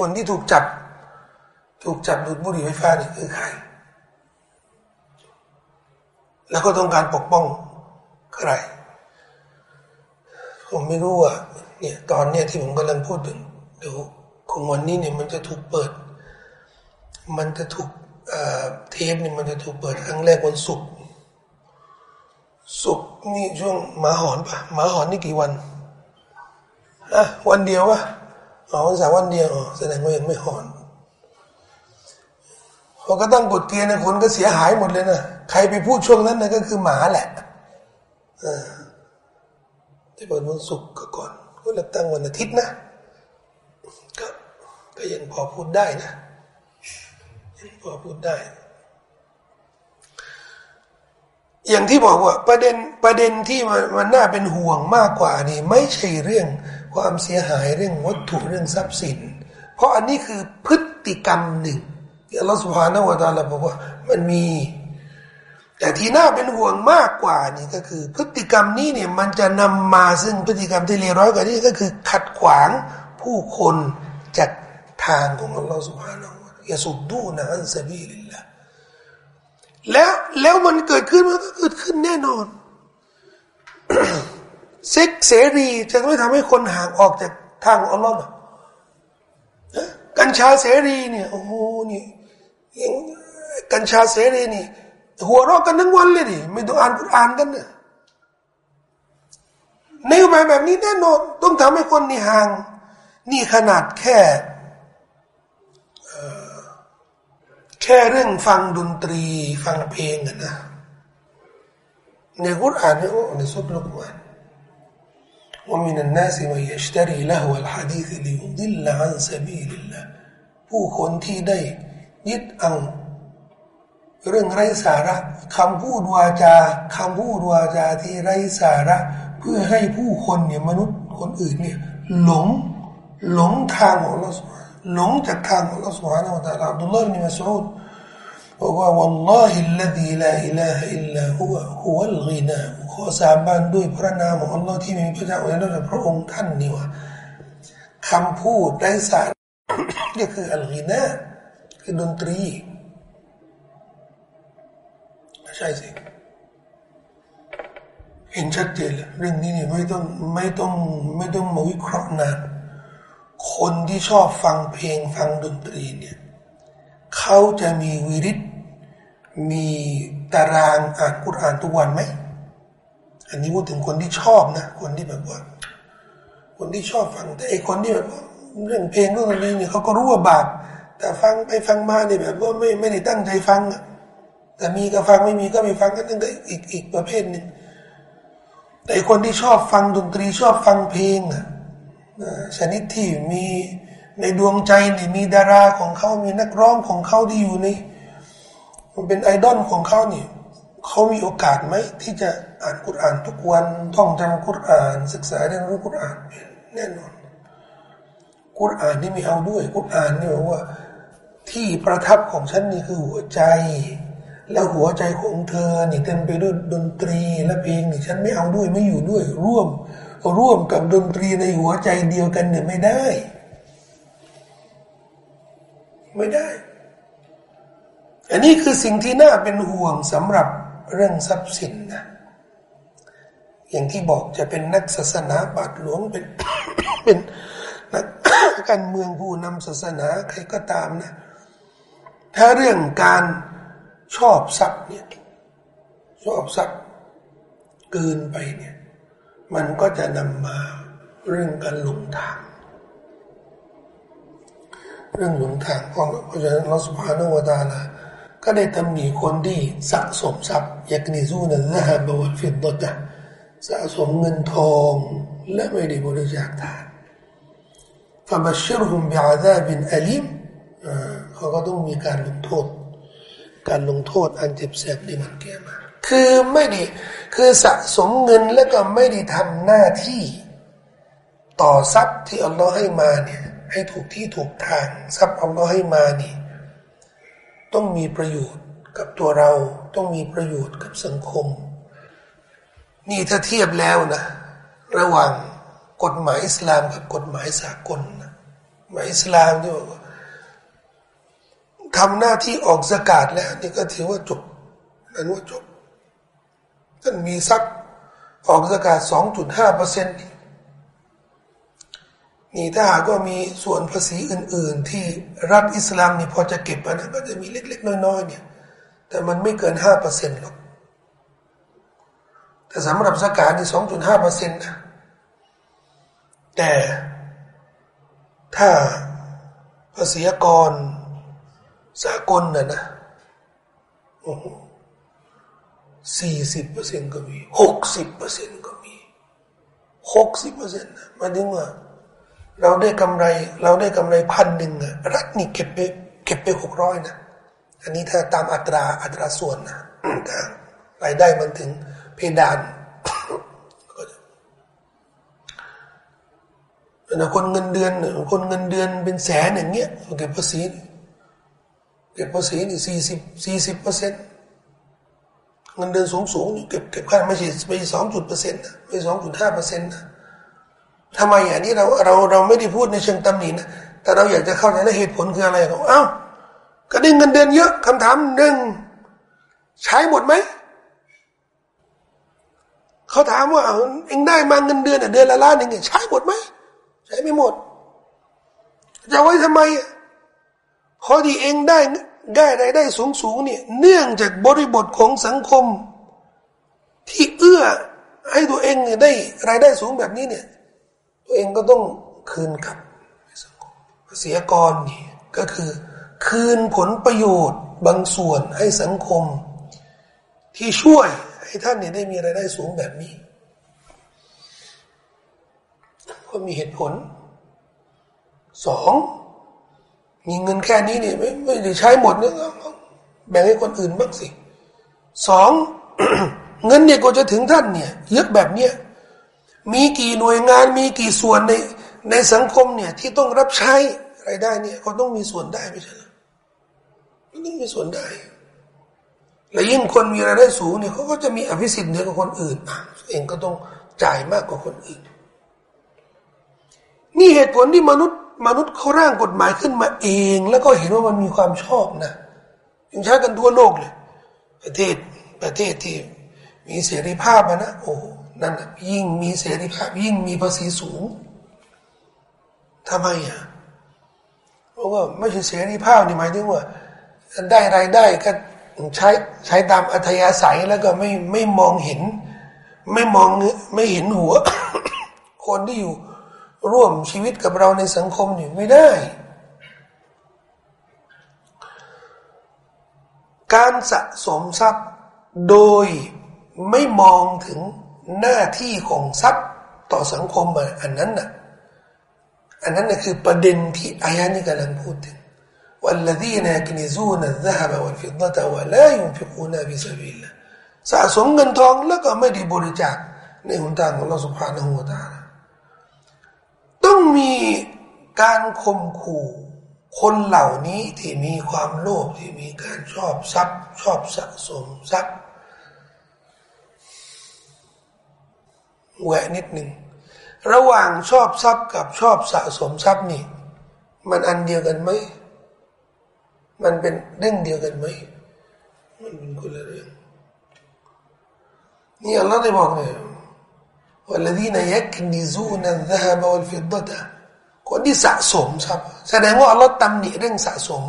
[SPEAKER 1] คนที่ถูกจับ ถูกจับดูดบุหรี่ไฟฟ้านี่คือใคร แล้วก็ต้องการปกป้องใคร ผมไม่รู้ว่าเนี่ยตอนเนี้ยที่ผมกำลังพูดถึงเดี๋ยวคงวันนี้เนี่ยมันจะถูกเปิด มันจะถูกเทปนี่มันจะถูกเปิดครั้งแรกวันศุกร์ศุกร์นี่ช่วงหมาหอนปะหมาหอนนี่กี่วันอะวันเดียววะ อ๋อวันเสาวันเดียวแสดงว่ายังไม่หอนพอก็ตั้งกฎเกณฑ์นะคนก็เสียหายหมดเลยนะใครไปพูดช่วงนั้นนะก็คือหมาแหละอ่าที่เปิดวันศุกร์ก่อนก็เลือกตั้งวันอาทิตย์นะก็ก็ยังพอพูดได้นะยังพอพูดได้ อย่างที่บอกว่าประเด็นประเด็นที่มันมันน่าเป็นห่วงมากกว่านี่ ไม่ใช่เรื่อง ความเสียหายเรื่องวัตถุเรื่องทรัพย์สิน เพราะอันนี้คือพฤติกรรมหนึ่งที่อัลลอฮฺสุบฮานาวะตาลาบอกว่ามันมี แต่ที่น่าเป็นห่วงมากกว่านี่ก็คือ พฤติกรรมนี้เนี่ยมันจะนำมาซึ่งพฤติกรรมที่เลวร้ายกว่านี้ก็คือ ขัดขวางผู้คนจากทางของอัลลอฮฺสุบฮานายาสุดดูนะอันซาบีลิลละแล้วแล้วมันเกิดขึ้นมันก็เกิดขึ้นแน่นอน ซ็กเสรีจะไม่ทำให้คนห่างออกจากทางอัลลอฮ์หรอกัญชาเสรีเนี่ยโอ้โหนี่กัญชาเสรีนี่ หัวเราะกันทั้งวันเลยดิไม่ต้องอ่านอ่านกันเนี่ยนโยบายแบบนี้แน่นอนต้องทำให้คนนี่ห่าง นี่ขนาดแค่แค่เรื่องฟังดนตรีฟังเพลงกันนะในกุรอานเนี่ยโอ้ในสุดลุกมัน ومن الناس من يشتري لهو الحديث ليضل عن سبيل الله ผู้คนที่ได้ยึดเอาเรื่องไร้สาระคำพูดวาจาคำพูดวาจาที่ไร้สาระ เพื่อให้ผู้คนเนี่ยมนุษย์คนอื่นเนี่ยหลงหลงทางของเราหลงจากทางของเราสุภาพนะตะลาอับดุลลาห์บินมัสอูดบอกว่า والله الذي لا إله إلا هو هو الغنى ข อสาบานด้วยพระนามของอัลลอฮ์ที่มีพระเจ้าอื่นนอกจากพระองค์ท่านนี่ว่าคำพูดไร้สาระนี่คืออัลกินาคือดนตรีใช่สิเห็นชัดเจนเลยเรื่องนี้เนี่ยไม่ต้องไม่ต้องไม่ต้องมาวิเคราะห์นานคนที่ชอบฟังเพลงฟังดนตรีเนี่ยเขาจะมีวิริตมีตารางอ่านกุรอานทุกวันไหม อันนี้พูดถึงคนที่ชอบนะ คนที่แบบว่า คนที่ชอบฟัง แต่ไอคนที่แบบว่าเรื่องเพลงเรื่องอะไรเนี่ยเขาก็รู้ว่าบาปแต่ฟังไปฟังมาเนี่ยแบบว่าไม่ไม่ได้ตั้งใจฟังแต่มีก็ฟังไม่มีก็ไม่ฟังก็นั่นก็อีกอีกประเภทหนึ่งแต่คนที่ชอบฟังดนตรีชอบฟังเพลงอะชนิดที่มีในดวงใจนี่มีดาราของเขา มีนักร้องของเขาที่อยู่ในมันเป็นไอดอลของเขาเนี่ยเขามีโอกาสไหมที่จะ อ่านกุรอานทุกวันท่องจำกุรอาน ศึกษาเรียนรู้กุรอานแน่นอนกุรอานนี่ไม่เอาด้วยกุรอานนี่บอกว่า ที่ประทับของฉันนี่คือหัวใจ แล้วหัวใจของเธอนี่เต็มไปด้วยดนตรีและเพลงนี่ฉันไม่เอาด้วยไม่อยู่ด้วย ร่วม ร่วมกับดนตรีในหัวใจเดียวกันเนี่ยไม่ได้ ไม่ได้ อันนี้คือสิ่งที่น่าเป็นห่วงสำหรับเรื่องทรัพย์สินนะ อย่างที่บอกจะเป็นนักศาสนาบาทหลวงเป็นเป็นนักการเมืองผู้นำศาสนาใครก็ตามนะ ถ้าเรื่องการชอบทรัพย์เนี่ยชอบทรัพย์เกินไปเนี่ยมันก็จะนำมาเรื่องการหลงทาง เรื่องหลงทางเพราะเพราะฉะนั้นเราสุภาพนวตาละก็ได้ตำหนิคนที่สะสมทรัพย์ยากนิซูนัลฮะบวฟิดดะ สะสมเงินทองและไม่ได้บริจาคทานฟาบัชรหุมบิอาซาบินอลิมเขาก็ต้องมีการลงโทษ การลงโทษอันเจ็บแสบที่มันแก่มาคือไม่ได้คือสะสมเงินแล้วก็ไม่ได้ทำหน้าที่ต่อทรัพย์ที่อัลลอฮ์ให้มาเนี่ยให้ถูกที่ถูกทางทรัพย์อัลลอฮ์ให้มานี่ต้องมีประโยชน์กับตัวเราต้องมีประโยชน์กับสังคม นี่ถ้าเทียบแล้วนะ ระหว่างกฎหมายอิสลามกับกฎหมายสากลนะหมายอิสลามที่บอกว่าทำหน้าที่ออกสกาดแล้วนี่ก็ถือว่าจบนั่นว่าจบท่านมีทรัพย์ออกสกาดสองจุดห้าเปอร์เซ็นต์นี่ถ้าหากว่ามีส่วนภาษีอื่น ๆ ที่รัฐอิสลามนี่พอจะเก็บอันนั้นก็จะมีเล็ก ๆ น้อย ๆ เนี่ย แต่มันไม่เกินห้าเปอร์เซ็นต์หรอก แต่สำหรับสกาดนี่สองจุดห้าเปอร์เซ็นต์นะแต่ถ้าภาษีกรสากลน่ะนะโอ้โหสี่สิบเปอร์เซ็นต์ก็มีหกสิบเปอร์เซ็นต์ก็มีหกสิบเปอร์เซ็นต์นะมาถึงว่า เราได้กำไร เราได้กำไรพันหนึ่งอะรัฐนี่เก็บไปเก็บไปหกร้อยนะ อันนี้ถ้าตามอัตราอัตราส่วนนะรายได้มันถึง ดานนะคนเงินเดือน คนเงินเดือนเป็นแสนอย่างเงี้ยเก็บภาษีเก็บภาษีนี่สี่สิบสี่สิบเปอร์เซ็นต์เงินเดือนสูงสูงเก็บเก็บค่าไม่ใช่ไม่สองจุดเปอร์เซ็นต์นะไม่สองจุดห้าเปอร์เซ็นต์นะทำไมอะนี่เราเราเราไม่ได้พูดในเชิงตำหนินะแต่เราอยากจะเข้าใจในเหตุผลคืออะไรเขาเอ้าก็ได้เงินเดือนเยอะคำถามหนึ่งใช้หมดไหม เขาถามว่าเองได้มาเงินเดือนเดือนละล้านเองใช้หมดไหมใช้ไม่หมด จะไว้ทำไมอะพอที่เองได้ได้รายได้สูงสูงเนี่ย เนื่องจากบริบทของสังคม ที่เอื้อให้ตัวเองเนี่ยได้รายได้สูงแบบนี้เนี่ย ตัวเองก็ต้องคืนกับสังคมเสียกรนี่ก็คือ คืนผลประโยชน์บางส่วนให้สังคม ที่ช่วย ให้ท่านเนี่ยได้มีรายได้สูงแบบนี้ก็มีเหตุผลสองมีเงินแค่นี้เนี่ยไม่ไม่ได้ใช้หมดเนี่ยแบ่งให้คนอื่นบ้างสิสองเงินเนี่ยก็จะถึงท่านเนี่ยเยอะแบบเนี้ยมีกี่หน่วยงานมีกี่ส่วนในในสังคมเนี่ยที่ต้องรับใช้รายได้เนี่ยเขาต้องมีส่วนได้ไม่ใช่หรอต้องมีส่วนได้ และยิ่งคนมีรายได้สูงเนี่ยเขาก็จะมีอภิสิทธิ์เหนือกว่าคนอื่นเองก็ต้องจ่ายมากกว่าคนอื่น นี่เหตุผลที่มนุษย์ มนุษย์เขาร่างกฎหมายขึ้นมาเอง แล้วก็เห็นว่ามันมีความชอบนะยังใช้กันทั่วโลกเลย ประเทศประเทศที่มีเสรีภาพนะโอ้นั่นยิ่งมีเสรีภาพ ยิ่งมีภาษีสูงทำไมอะเพราะว่าไม่ใช่เสรีภาพนี่หมายถึงว่า ได้รายได้ก็ ใช้ใช้ตามอัธยาศัยแล้วก็ไม่ไม่มองเห็น ไม่มองไม่เห็นหัว คนที่อยู่ร่วมชีวิตกับเราในสังคมอยู่ไม่ได้ การสะสมทรัพย์โดยไม่มองถึงหน้าที่ของทรัพย์ต่อสังคมอันนั้นน่ะอันนั้นน่ะคือประเด็นที่อายะนี้กำลังพูดถึง والذين يكنزون الذهب والفضة ولا ينفقون في سبيل الله สะสมเงินทองแล้วก็ไม่ได้บริจาคในหนทางของเราสุภาพหัวตาต้องมีการข่มขู่คนเหล่านี้ที่มีความโลภที่มีการชอบทรัพย์ชอบสะสมทรัพย์แหวนิดหนึ่งระหว่างชอบทรัพย์กับชอบสะสมทรัพย์นี่ มันอันเดียวกันไหม มันเป็นเรื่องเดียวกันไหมมันเป็นคนละเรื่องนี่อัลลอฮ์ได้บอกเลย والذين يكنزون الذهب والفضة คนที่สะสมทรัพย์แสดงว่าอัลลอฮ์ตำหนิเรื่องสะสม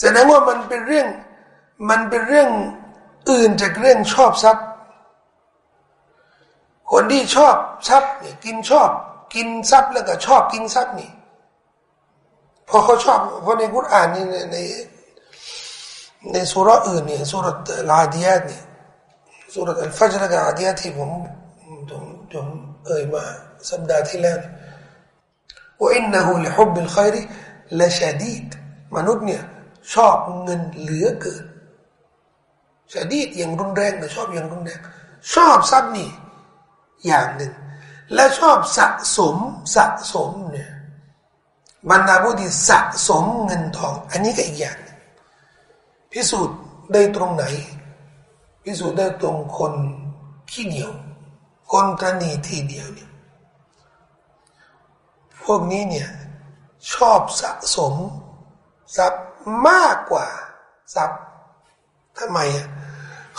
[SPEAKER 1] แสดงว่ามันเป็นเรื่อง มันเป็นเรื่องอื่นจากเรื่องชอบทรัพย์คนที่ชอบทรัพย์เนี่ยกินชอบ กินทรัพย์แล้วก็ชอบกินทรัพย์นี่ พอเขาชอบเพราะในกุรอานนี่ในในสุรอื่นเนี่ยสุรลาดียตเนี่ยสุรอัลฟัจรกับอาดียตที่ผมผมผมเอ่ยมาสัปดาห์ที่แล้วว่าอินนะฮูลิฮุบบิลขัยริละชดีดมนุษย์เนี่ยชอบเงินเหลือเกินชดีดอย่างรุนแรงนะชอบอย่างรุนแรงชอบทรัพย์นี่อย่างหนึ่งและชอบสะสมสะสมเนี่ย บรรดาผู้ที่สะสมเงินทอง อันนี้ก็อีกอย่าง พิสูจน์ได้ตรงไหน พิสูจน์ได้ตรงคนขี้เหนียว คนตรนีทีเดียวเนี่ยพวกนี้เนี่ยชอบสะสมทรัพย์มากกว่าทรัพย์ทำไมอะ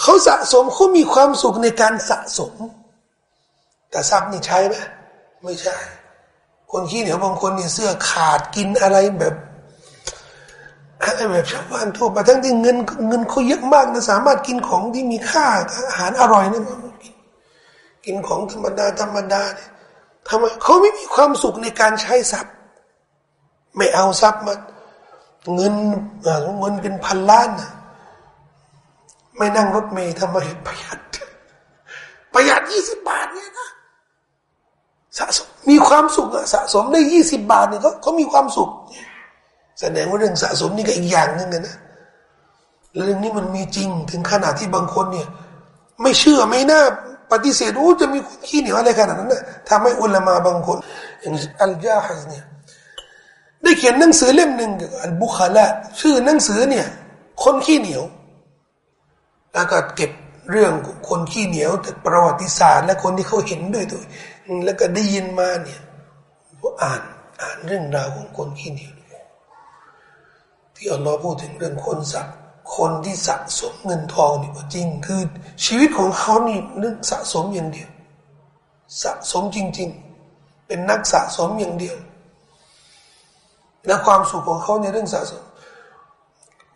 [SPEAKER 1] เขาสะสมเขามีความสุขในการสะสม แต่ทรัพย์นี่ใช่ไหมไม่ใช่ คนขี้เหนียวบางคนเนี่ยเสื้อขาดกินอะไรแบบอะไรแบบชาวบ้านทั่วไปทั้งที่เงินเงินเขาเยอะมากนะสามารถกินของที่มีค่าอาหารอร่อยเนี่ยกินกินของธรรมดาธรรมดาเนี่ยทำไมเขาไม่มีความสุขในการใช้ทรัพย์ ไม่เอาทรัพย์มาเงินเงินเป็นพันล้านนะไม่นั่งรถเมย์ทำไมประหยัด ประหยัดยี่สิบบาทเนี่ยนะ สะสมมีความสุขอะสะสมได้ยี่สิบบาทเนี่ยเขาเขามีความสุข แสดงว่าเรื่องสะสมนี่ก็อีกอย่างหนึ่งนะเรื่องนี้มันมีจริงถึงขนาดที่บางคนเนี่ย ไม่เชื่อไม่น่าปฏิเสธโอ้จะมีคนขี้เหนียวอะไรขนาดนั้นนะทำให้อุลามาบางคนอย่างอัลจาฮัสเนี่ยได้เขียนหนังสือเล่มหนึ่งอัลบุคาละชื่อหนังสือเนี่ย คนขี้เหนียว แล้วก็เก็บเรื่องคนขี้เหนียวแต่ประวัติศาสตร์ และคนที่เขาเห็นด้วยตัว แล้วก็ได้ยินมาเนี่ยอ่านอ่านเรื่องราวของคนขี้เหนียวที่อัลลอฮ์พูดถึงเรื่องคนสักคนที่สะสมเงินทองนี่ว่าจริงคือชีวิตของเขานี่เรื่องสะสมอย่างเดียว สะสมจริง ๆ เป็นนักสะสมอย่างเดียว และความสุขของเขาในเรื่องสะสม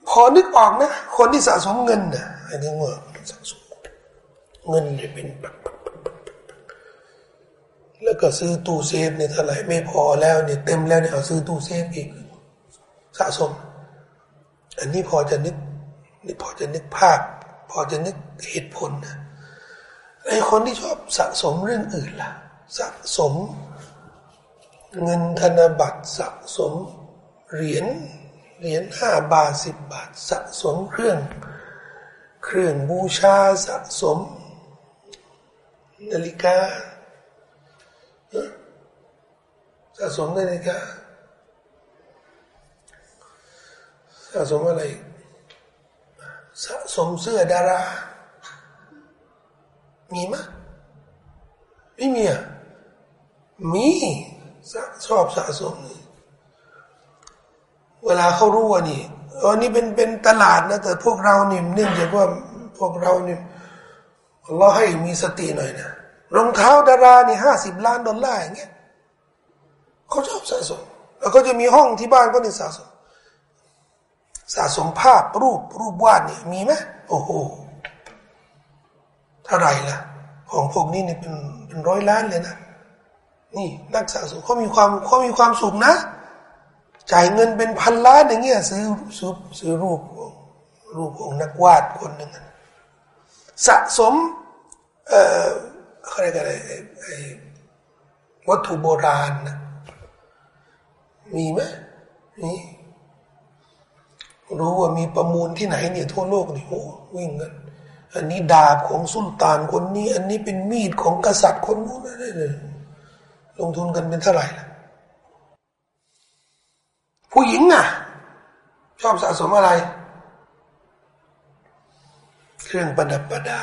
[SPEAKER 1] พอนึกออกนะ คนที่สะสมเงินนะไอ้เรื่องว่าสะสม เงินจะเป็นปัก แล้วก็ซื้อตู้เซฟเนี่ยเท่าไหร่ไม่พอแล้วเนี่ยเต็มแล้วเนี่ยเอาซื้อตู้เซฟอีกสะสม อันนี้พอจะนึกนี่พอจะนึกภาพ พอจะนึกเหตุผลนะไอ้คนที่ชอบสะสมเรื่องอื่นล่ะ สะสม เงินธนบัตรสะสมเหรียญเหรียญห้าบาทสิบบาท สะสมเครื่อง เครื่องบูชาสะสม นาฬิกา สะสมนาฬิกาสะสมอะไร สะสมเสื้อดารา มีไหมไม่มีอะมีชอบสะสมนี่เวลาเขารู้ว่านี่อันนี้เป็นเป็นตลาดนะแต่พวกเรานี่เนื่องจากว่าพวกเรานี่เราให้มีสติหน่อยนะ รองเท้าดารานี่ห้าสิบล้านดอลลาร์อย่างเงี้ยเขาชอบสะสม แล้วก็จะมีห้องที่บ้านก็นี่สะสม สะสมภาพรูปรูปวาดเนี่ยมีไหมโอ้โหเท่าไรล่ะ ของพวกนี้เนี่ยเป็นเป็นร้อยล้านเลยนะ นี่นักสะสมเขามีความเขามีความสุขนะ จ่ายเงินเป็นพันล้านอย่างเงี้ยซื้อซื้อซื้อรูปรูปของนักวาดคนหนึ่งสะสมเอ่อ อะไรกันไอ้วัตถุโบราณนะมีไหมมีรู้ว่ามีประมูลที่ไหนเนี่ยทั่วโลกนี่โอ้วิ่งกัน อันนี้ดาบของสุลต่านคนนี้ อันนี้เป็นมีดของกษัตริย์คนนู้นนั่นลงทุนกันเป็นเท่าไหร่ล่ะผู้หญิงอะ ชอบสะสมอะไร เครื่องประดับประดา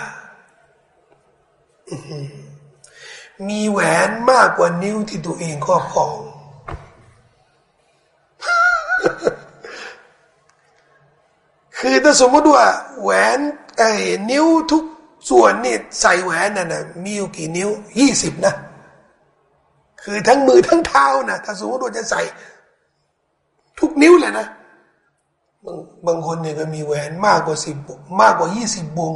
[SPEAKER 1] มีแหวนมากกว่านิ้วที่ตัวเองครอบครอง คือถ้าสมมติว่า แหวนไอ้นิ้วทุกส่วนนี่ใส่แหวนน่ะนะมีอยู่กี่นิ้วยี่สิบนะ คือทั้งมือทั้งเท้านะถ้าสมมติว่าจะใส่ ทุกนิ้วเลยนะบางบางคนเนี่ยก็มีแหวนมากกว่าสิบมากกว่ายี่สิบวง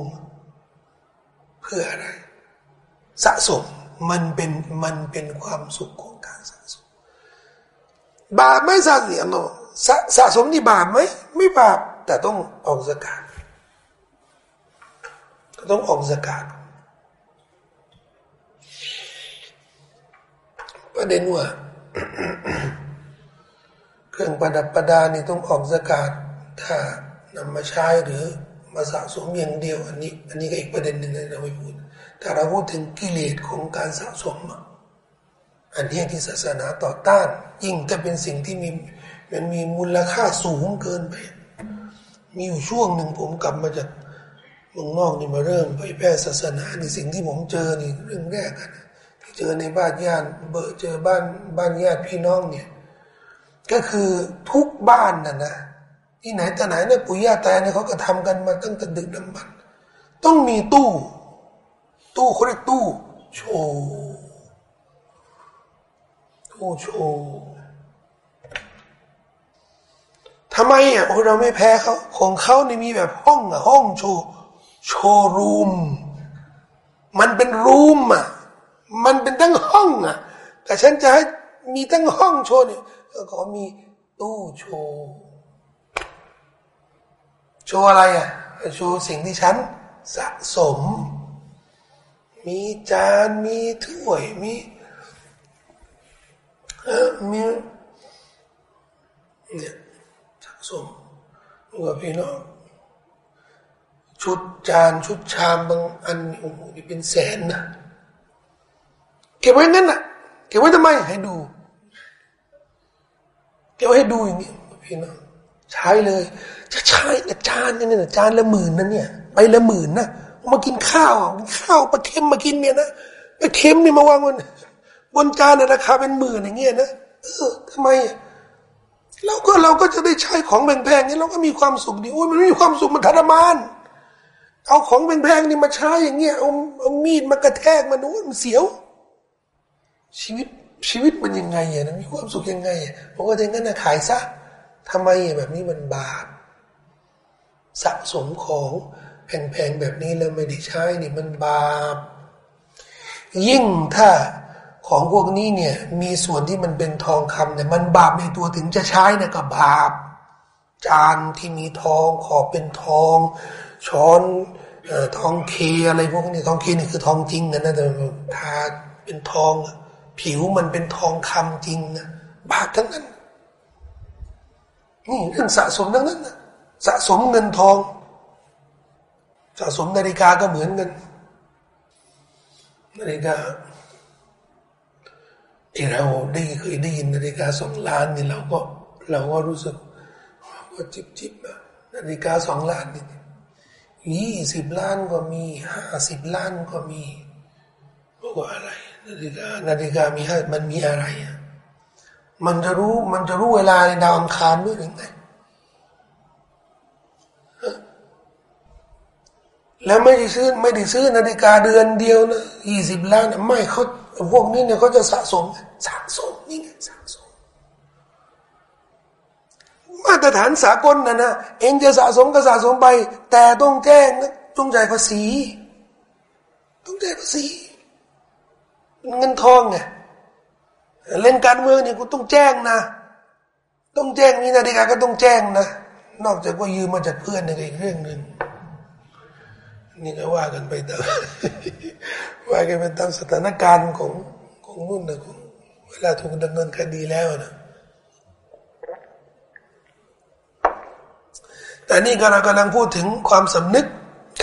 [SPEAKER 1] เพื่ออะไร สะสมมันเป็นมันเป็นความสุขของการสะสม บาปไม่สะสมสะสะสมนี่บาปไหมไม่บาปแต่ต้องออกสกาดก็ต้องออกสกาดประเด็นว่าเครื่องประดับประดานี่ต้องออกสกาดถ้านำมาใช้หรือมาสะสมอย่างเดียว อันนี้ อันนี้ก็อีกประเด็นหนึ่งเลยเราไม่พูด แต่เราพูดถึงกิเลสของการสะสม อันนี้ที่ศาสนาต่อต้าน ยิ่งถ้าเป็นสิ่งที่มีมันมีมูลค่าสูงเกินไป มีอยู่ช่วงหนึ่งผมกลับมาจากเมืองนอกนี่มาเริ่มไปแพร่ศาสนาในสิ่งที่ผมเจอนี่เรื่องแรกกันที่เจอในบ้านญาติเบอเจอบ้านบ้านญาติพี่น้องเนี่ย ก็คือทุกบ้านน่ะนะที่ไหนแต่ไหนเนี่ยปู่ย่าตายเนี่ยเขาก็ทำกันมาตั้งแต่ดึกดำบรรต้องมีตู้ ตู้เขาเรียกตู้โชว์ตู้โชว์ทำไมอะโอ้เราไม่แพ้เขาของเขานี่มีแบบห้องอะห้องโชว์โชว์รูม มันเป็นรูมอะมันเป็นทั้งห้องอะ แต่ฉันจะให้มีทั้งห้องโชว์เนี่ยก็มีตู้โชว์โชว์อะไรอะโชว์สิ่งที่ฉันสะสม มีจานมีถ้วยมีเออมีเนี่ยสมว่าพี่น้องชุดจานชุดชามบางอันโอ้โหนี่เป็นแสนนะเก็บไว้งั้นน่ะเก็บไว้ทำไมให้ดู เก็บไว้ให้ดูอย่างนี้พี่น้องใช้เลย จะใช้จานนี่นะจานละหมื่นนะเนี่ยไปละหมื่นนะ มากินข้าวกินข้าวปลาเค็มมากินเนี่ยนะปลาเค็มนี่มาวางบนบนจานนะราคาเป็นหมื่นอย่างเงี้ยนะเออทำไมเราก็เราก็จะได้ใช้ของแพงๆนี้เราก็มีความสุขดีโอ้ยมันมีความสุขมันทรมาน เอาของแพงๆนี่มาใช้อย่างเงี้ยเอาเอามีดมากระแทกมันโอ้ยมันเสียว ชีวิตชีวิตมันยังไงอะมีความสุขยังไงอะผมก็อย่างนั้นนะขายซะทำไมแบบนี้มันบาปสะสมของ แพงๆแบบนี้แล้วไม่ได้ใช้นี่มันบาป ยิ่งถ้าของพวกนี้เนี่ย มีส่วนที่มันเป็นทองคำเนี่ยมันบาปในตัวถึงจะใช้นี่ยก็บาป จานที่มีทองขอบเป็นทอง ช้อนทองเคอะไรพวกนี้ทองเคนี่คือทองจริงนะนะแต่ทาเป็นทอง ผิวมันเป็นทองคำจริงนะบาปทั้งนั้นนี่เรื่องสะสมทั้งนั้นนะสะสมเงินทอง สะสมนาฬิกาก็เหมือนกันนาฬิกาที่เราได้เคยได้ยินนาฬิกาสองล้านนี่เราก็ เราก็รู้สึกว่าจิบจิบนาฬิกาสองล้านนี่ยี่สิบล้านก็มีห้าสิบล้านก็มีบอกว่าอะไรนาฬิกานาฬิกามีห้ามันมีอะไรอะมันจะรู้มันจะรู้เวลาในดาวอังคารด้วยหรือไง แล้วไม่ได้ซื้อไม่ได้ซื้อนาฬิกาเดือนเดียวนะยี่สิบล้านไม่เขาพวกนี้เนี่ยเขาจะสะสมสะสมนี่ไงสะสม มาตรฐานสากลนะนะเองจะสะสมก็สะสมไป แต่ต้องแจ้งต้องจ่ายภาษี ต้องจ่ายภาษี เงินทองไงเล่นการเมืองเนี่ยกูต้องแจ้งนะ ต้องแจ้งมีนาฬิกาก็ต้องแจ้งนะ นอกจากว่ายืมมาจากเพื่อนในอีกเรื่องหนึ่ง นี่ก็ว่ากันไปตามว่ากันไปตามสถานการณ์ของของนุ่นนะของเวลาถูกดำเนินคดีแล้วนะแต่นี่ก็เรากำลังพูดถึงความสำนึก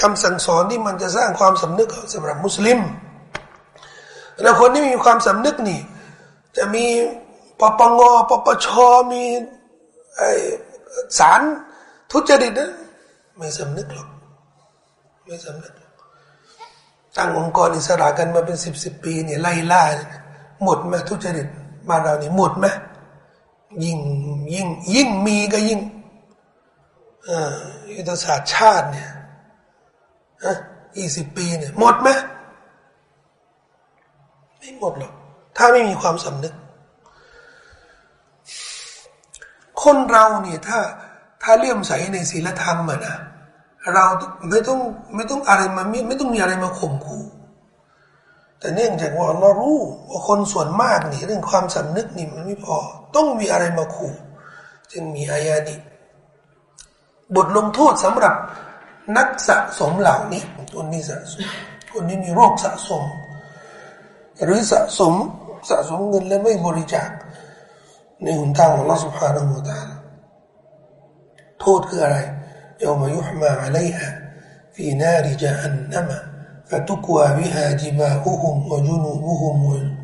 [SPEAKER 1] คำสั่งสอนที่มันจะสร้างความสำนึกสำหรับมุสลิมแล้วคนที่มีความสำนึกนี่ จะมีปปงปปชมีไอสารทุจริตนะไม่สำนึกหรอก ไม่สำนึกตั้งองค์กรอิสระกันมาเป็นสิบสิบปีเนี่ยไล่ล่า หมดไหมทุจริตมาเรานี่หมดไหมยิ่งยิ่งยิ่งมีก็ยิ่งยุทธศาสตร์ชาติเนี่ยยี่สิบปีเนี่ยหมดไหมไม่หมดหรอก ถ้าไม่มีความสำนึก คนเราเนี่ยถ้าถ้าเลื่อมใสในศีลธรรมอะนะ เราไม่ต้องไม่ต้องอะไรมาไม่ต้องมีอะไรมาข่มขู่แต่เนื่องจากว่าเรารู้ว่าคนส่วนมากนี่เรื่องความสำนึกนี่มันไม่พอ ต้องมีอะไรมาขู่ จึงมีอายานี้บทลงโทษสำหรับนักสะสมเหล่านี้คนนี้สะสมคนนี้มีโรคสะสม หรือสะสมสะสมเงินและไม่บริจาคในหุ่นทางของรัาสุภาพนบุตารโทษคืออะไร يوم يحمى عليها في نار جهنم فتكوى بها جباههم وجنوبهم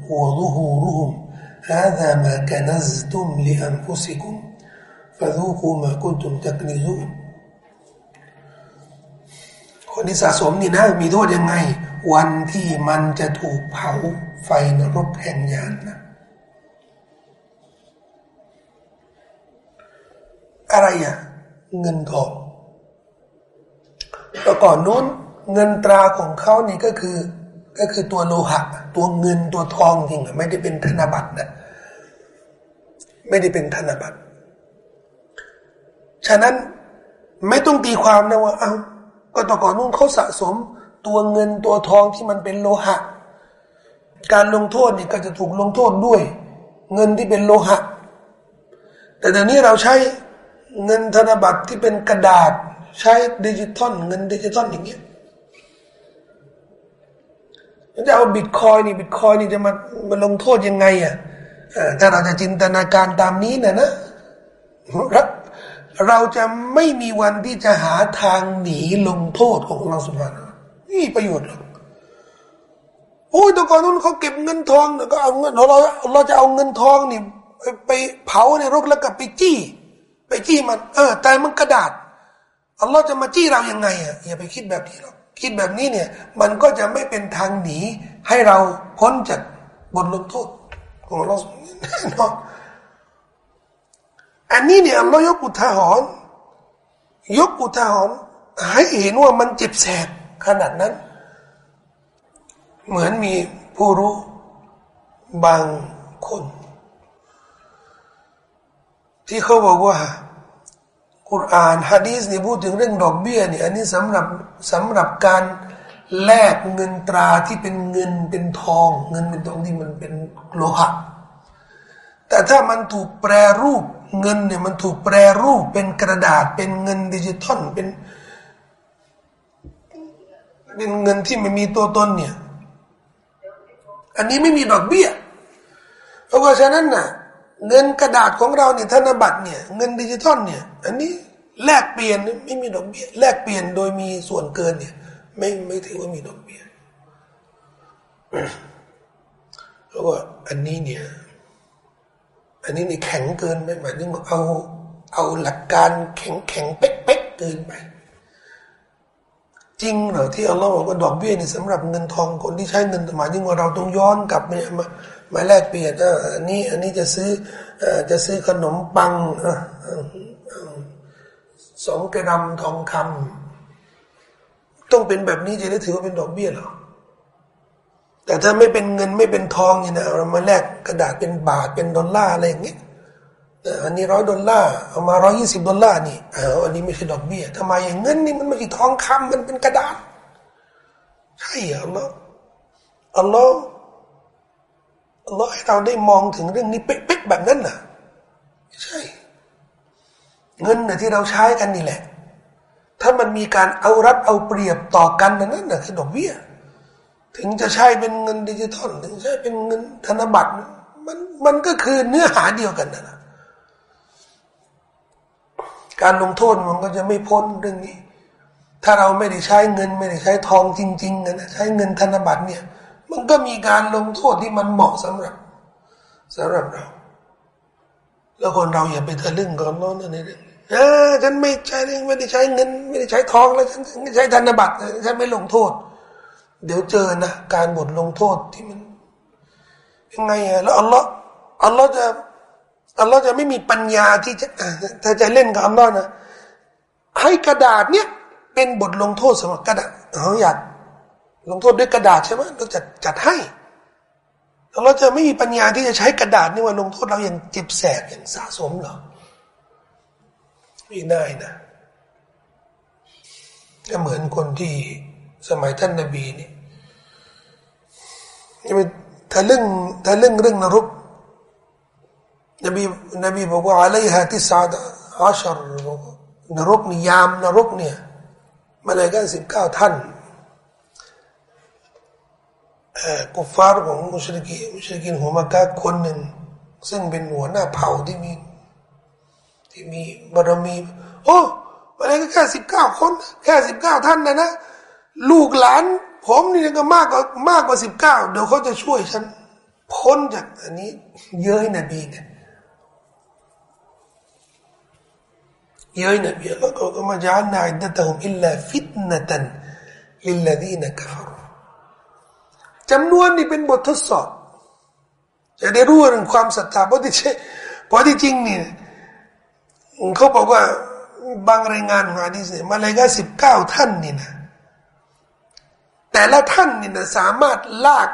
[SPEAKER 1] وظهورهم هذا ما كنزتم لأنفسكم فذوقوا ما كنتم تكنزون คนที่สะสมนี่นะมีโทษยังไง วันที่มันจะถูกเผาไฟนรกแห่งยานนะอะไรอ่ะเงินทอง แต่ก่อนนู้นเงินตราของเขานี่ก็คือ ก็คือตัวโลหะ ตัวเงินตัวทองจริงไม่ได้เป็นธนบัตรนะไม่ได้เป็นธนบัตร ฉะนั้นไม่ต้องตีความนะว่าเอา้าก็ต่ก่อนนู้นเขาสะสม ตัวเงินตัวทองที่มันเป็นโลหะ การลงโทษนี่ก็จะถูกลงโทษด้วย เงินที่เป็นโลหะ แต่เดี๋ยวนี้เราใช้เงินธนบัตรที่เป็นกระดาษ ใช้ดิจิตอลเงินดิจิตอลอย่างเงี้ยจะเอาบิตคอยนี่บิตคอยนี่จะมามาลงโทษยังไงอะถ้าเราจะจินตนาการตามนี้นะนะเราจะไม่มีวันที่จะหาทางหนีลงโทษของเราสุภาพนี่ประโยชน์หรอกโอ้ยต่ก่อนนู้นเขาเก็บเงินทองก็เอาเงินเราเราจะเอาเงินทองนี่ไปเผาในรกแล้วก็ไปจี้ ไปจี้มัน เออ แต่มันกระดาษ อัลลอฮ์จะมาจี้เรายังไงอะอย่าไปคิดแบบนี้หรอกคิดแบบนี้เนี่ย มันก็จะไม่เป็นทางหนีให้เราพ้นจากบทลงโทษของเราแน่นอนอันนี้เนี่ยอัลลอฮ์ยกอุทาหรณ์ยกอุทาหรณ์ให้เห็นว่ามันเจ็บแสบขนาดนั้น เหมือนมีผู้รู้บางคน ที่เขาบอกว่า กุรอานฮะดีสนี่พูดถึงเรื่องดอกเบี้ยเนี่ยอันนี้สำหรับสำหรับการแลกเงินตราที่เป็นเงินเป็นทอง เงินเป็นทองที่มันเป็นโลหะแต่ถ้ามันถูกแปรรูปเงินเนี่ยมันถูกแปรรูปเป็นกระดาษเป็นเงินดิจิตอลเป็นเป็นเงินที่ไม่มีตัวตนเนี่ย อันนี้ไม่มีดอกเบี้ยเพราะฉะนั้นน่ะ เงินกระดาษของเราเนี่ยธนบัตรเนี่ยเงินดิจิตอลเนี่ยอันนี้แลกเปลี่ยนไม่มีดอกเบี้ยแลกเปลี่ยนโดยมีส่วนเกินเนี่ย ไม่ไม่ถือว่ามีดอกเบี้ยเพราะว่าอันนี้เนี่ย อันนี้นี่แข็งเกินไปหมายถึงเอา เอาหลักการแข็งแข็งเป๊กเป๊กเกินไป จริงเหรอที่อัลลอฮ์บอกว่าดอกเบี้ยนี่สำหรับเงินทองคนที่ใช้เงินหมายถึงว่าเราต้องย้อนกลับมา มาแลกเปลี่ยนอันนี้อันนี้จะซื้อจะซื้อขนมปังสองกระดำทองคำต้องเป็นแบบนี้จะได้ถือว่าเป็นดอกเบี้ยหรอแต่ถ้าไม่เป็นเงินไม่เป็นทองเนี่ยนะเรามาแลกกระดาษเป็นบาทเป็นดอลลาร์อะไรอย่างเงี้ยอันนี้ร้อยดอลลาร์เอามาร้อยี่สิบดอลลาร์นี่เอออันนี้ไม่ใช่ดอกเบี้ยทำไมอย่างเงินนี่มันไม่ใช่ทองคำมันเป็นกระดาษใช่เหรออัลลอฮ์อัลลอฮ์ อัลลอฮ์ให้เราได้มองถึงเรื่องนี้เป๊ะๆแบบนั้นน่ะใช่ เงินน่ะที่เราใช้กันนี่แหละ ถ้ามันมีการเอารัดเอาเปรียบต่อกันนั่นน่ะคือดอกเบี้ย ถึงจะใช้เป็นเงินดิจิทัลถึงใช้เป็นเงินธนบัตรมันมันก็คือเนื้อหาเดียวกันนะการลงโทษมันก็จะไม่พ้นเรื่องนี้ ถ้าเราไม่ได้ใช้เงิน ไม่ได้ใช้ทองจริงๆนะใช้เงินธนบัตรเนี่ย มันก็มีการลงโทษที่มันเหมาะสำหรับสำหรับเรา แล้วคนเราอย่าไปทะลึ่งก่อนน้องในเรื่องเออฉันไม่ใช้ไม่ได้ใช้เงิน ไม่ได้ใช้ทองแล้วฉันไม่ใช้ธนบัตรฉันไม่ลงโทษ เดี๋ยวเจอนะการบทลงโทษที่มันยังไงอะแล้วอัลลอฮ์อัลลอฮ์จะอัลลอฮ์จะไม่มีปัญญาที่จะถ้าจะเล่นกับอัลลอฮ์นะให้กระดาษเนี้ยเป็นบทลงโทษสำหรับกระดาษเขาอยาก ลงโทษด้วยกระดาษใช่ไหมเราจะจัดให้เราจะไม่มีปัญญาที่จะใช้กระดาษนี่ว่าลงโทษเราอย่างเจ็บแสบอย่างสะสมหรอไม่ได้นะก็เหมือนคนที่สมัยท่านนบีนี่ยังไม่ถ้าเรื่องถ้าเรื่องเรื่องนรกนบีนบีบอกว่าอะไรฮะที่สาดอาชรนรกนิยามนรกเนี่ยมาเลยกันสิบเก้าท่าน กุฟาร์ของมุชลิกีมุชลิกินหัวมักกะคนหนึ่ง ซึ่งเป็นหัวหน้าเผ่าที่มี ที่มีบารมี โอ้มาเลยก็แค่สิบเก้าคน แค่สิบเก้าท่านนะนะ ลูกหลาน ผมนี่ก็มากกว่ามากกว่าสิบเก้าเดี๋ยวเขาจะช่วยฉัน พ้นจากอันนี้ เย้ยนบีเนี่ยเย้ยนบีแล้วก็ ما جعلنا عدتهم إلا فتنة للذين كفروا จำนวนนี่เป็นบททดสอบ จะได้รู้เรื่องความศรัทธาเพราะที่เพราะที่จริงนี่เขาบอกว่าบางรายงานของอะดีษเนี่ยมาเลยก็สิบเก้าท่านนี่นะแต่ละท่านนี่นะสามารถลาก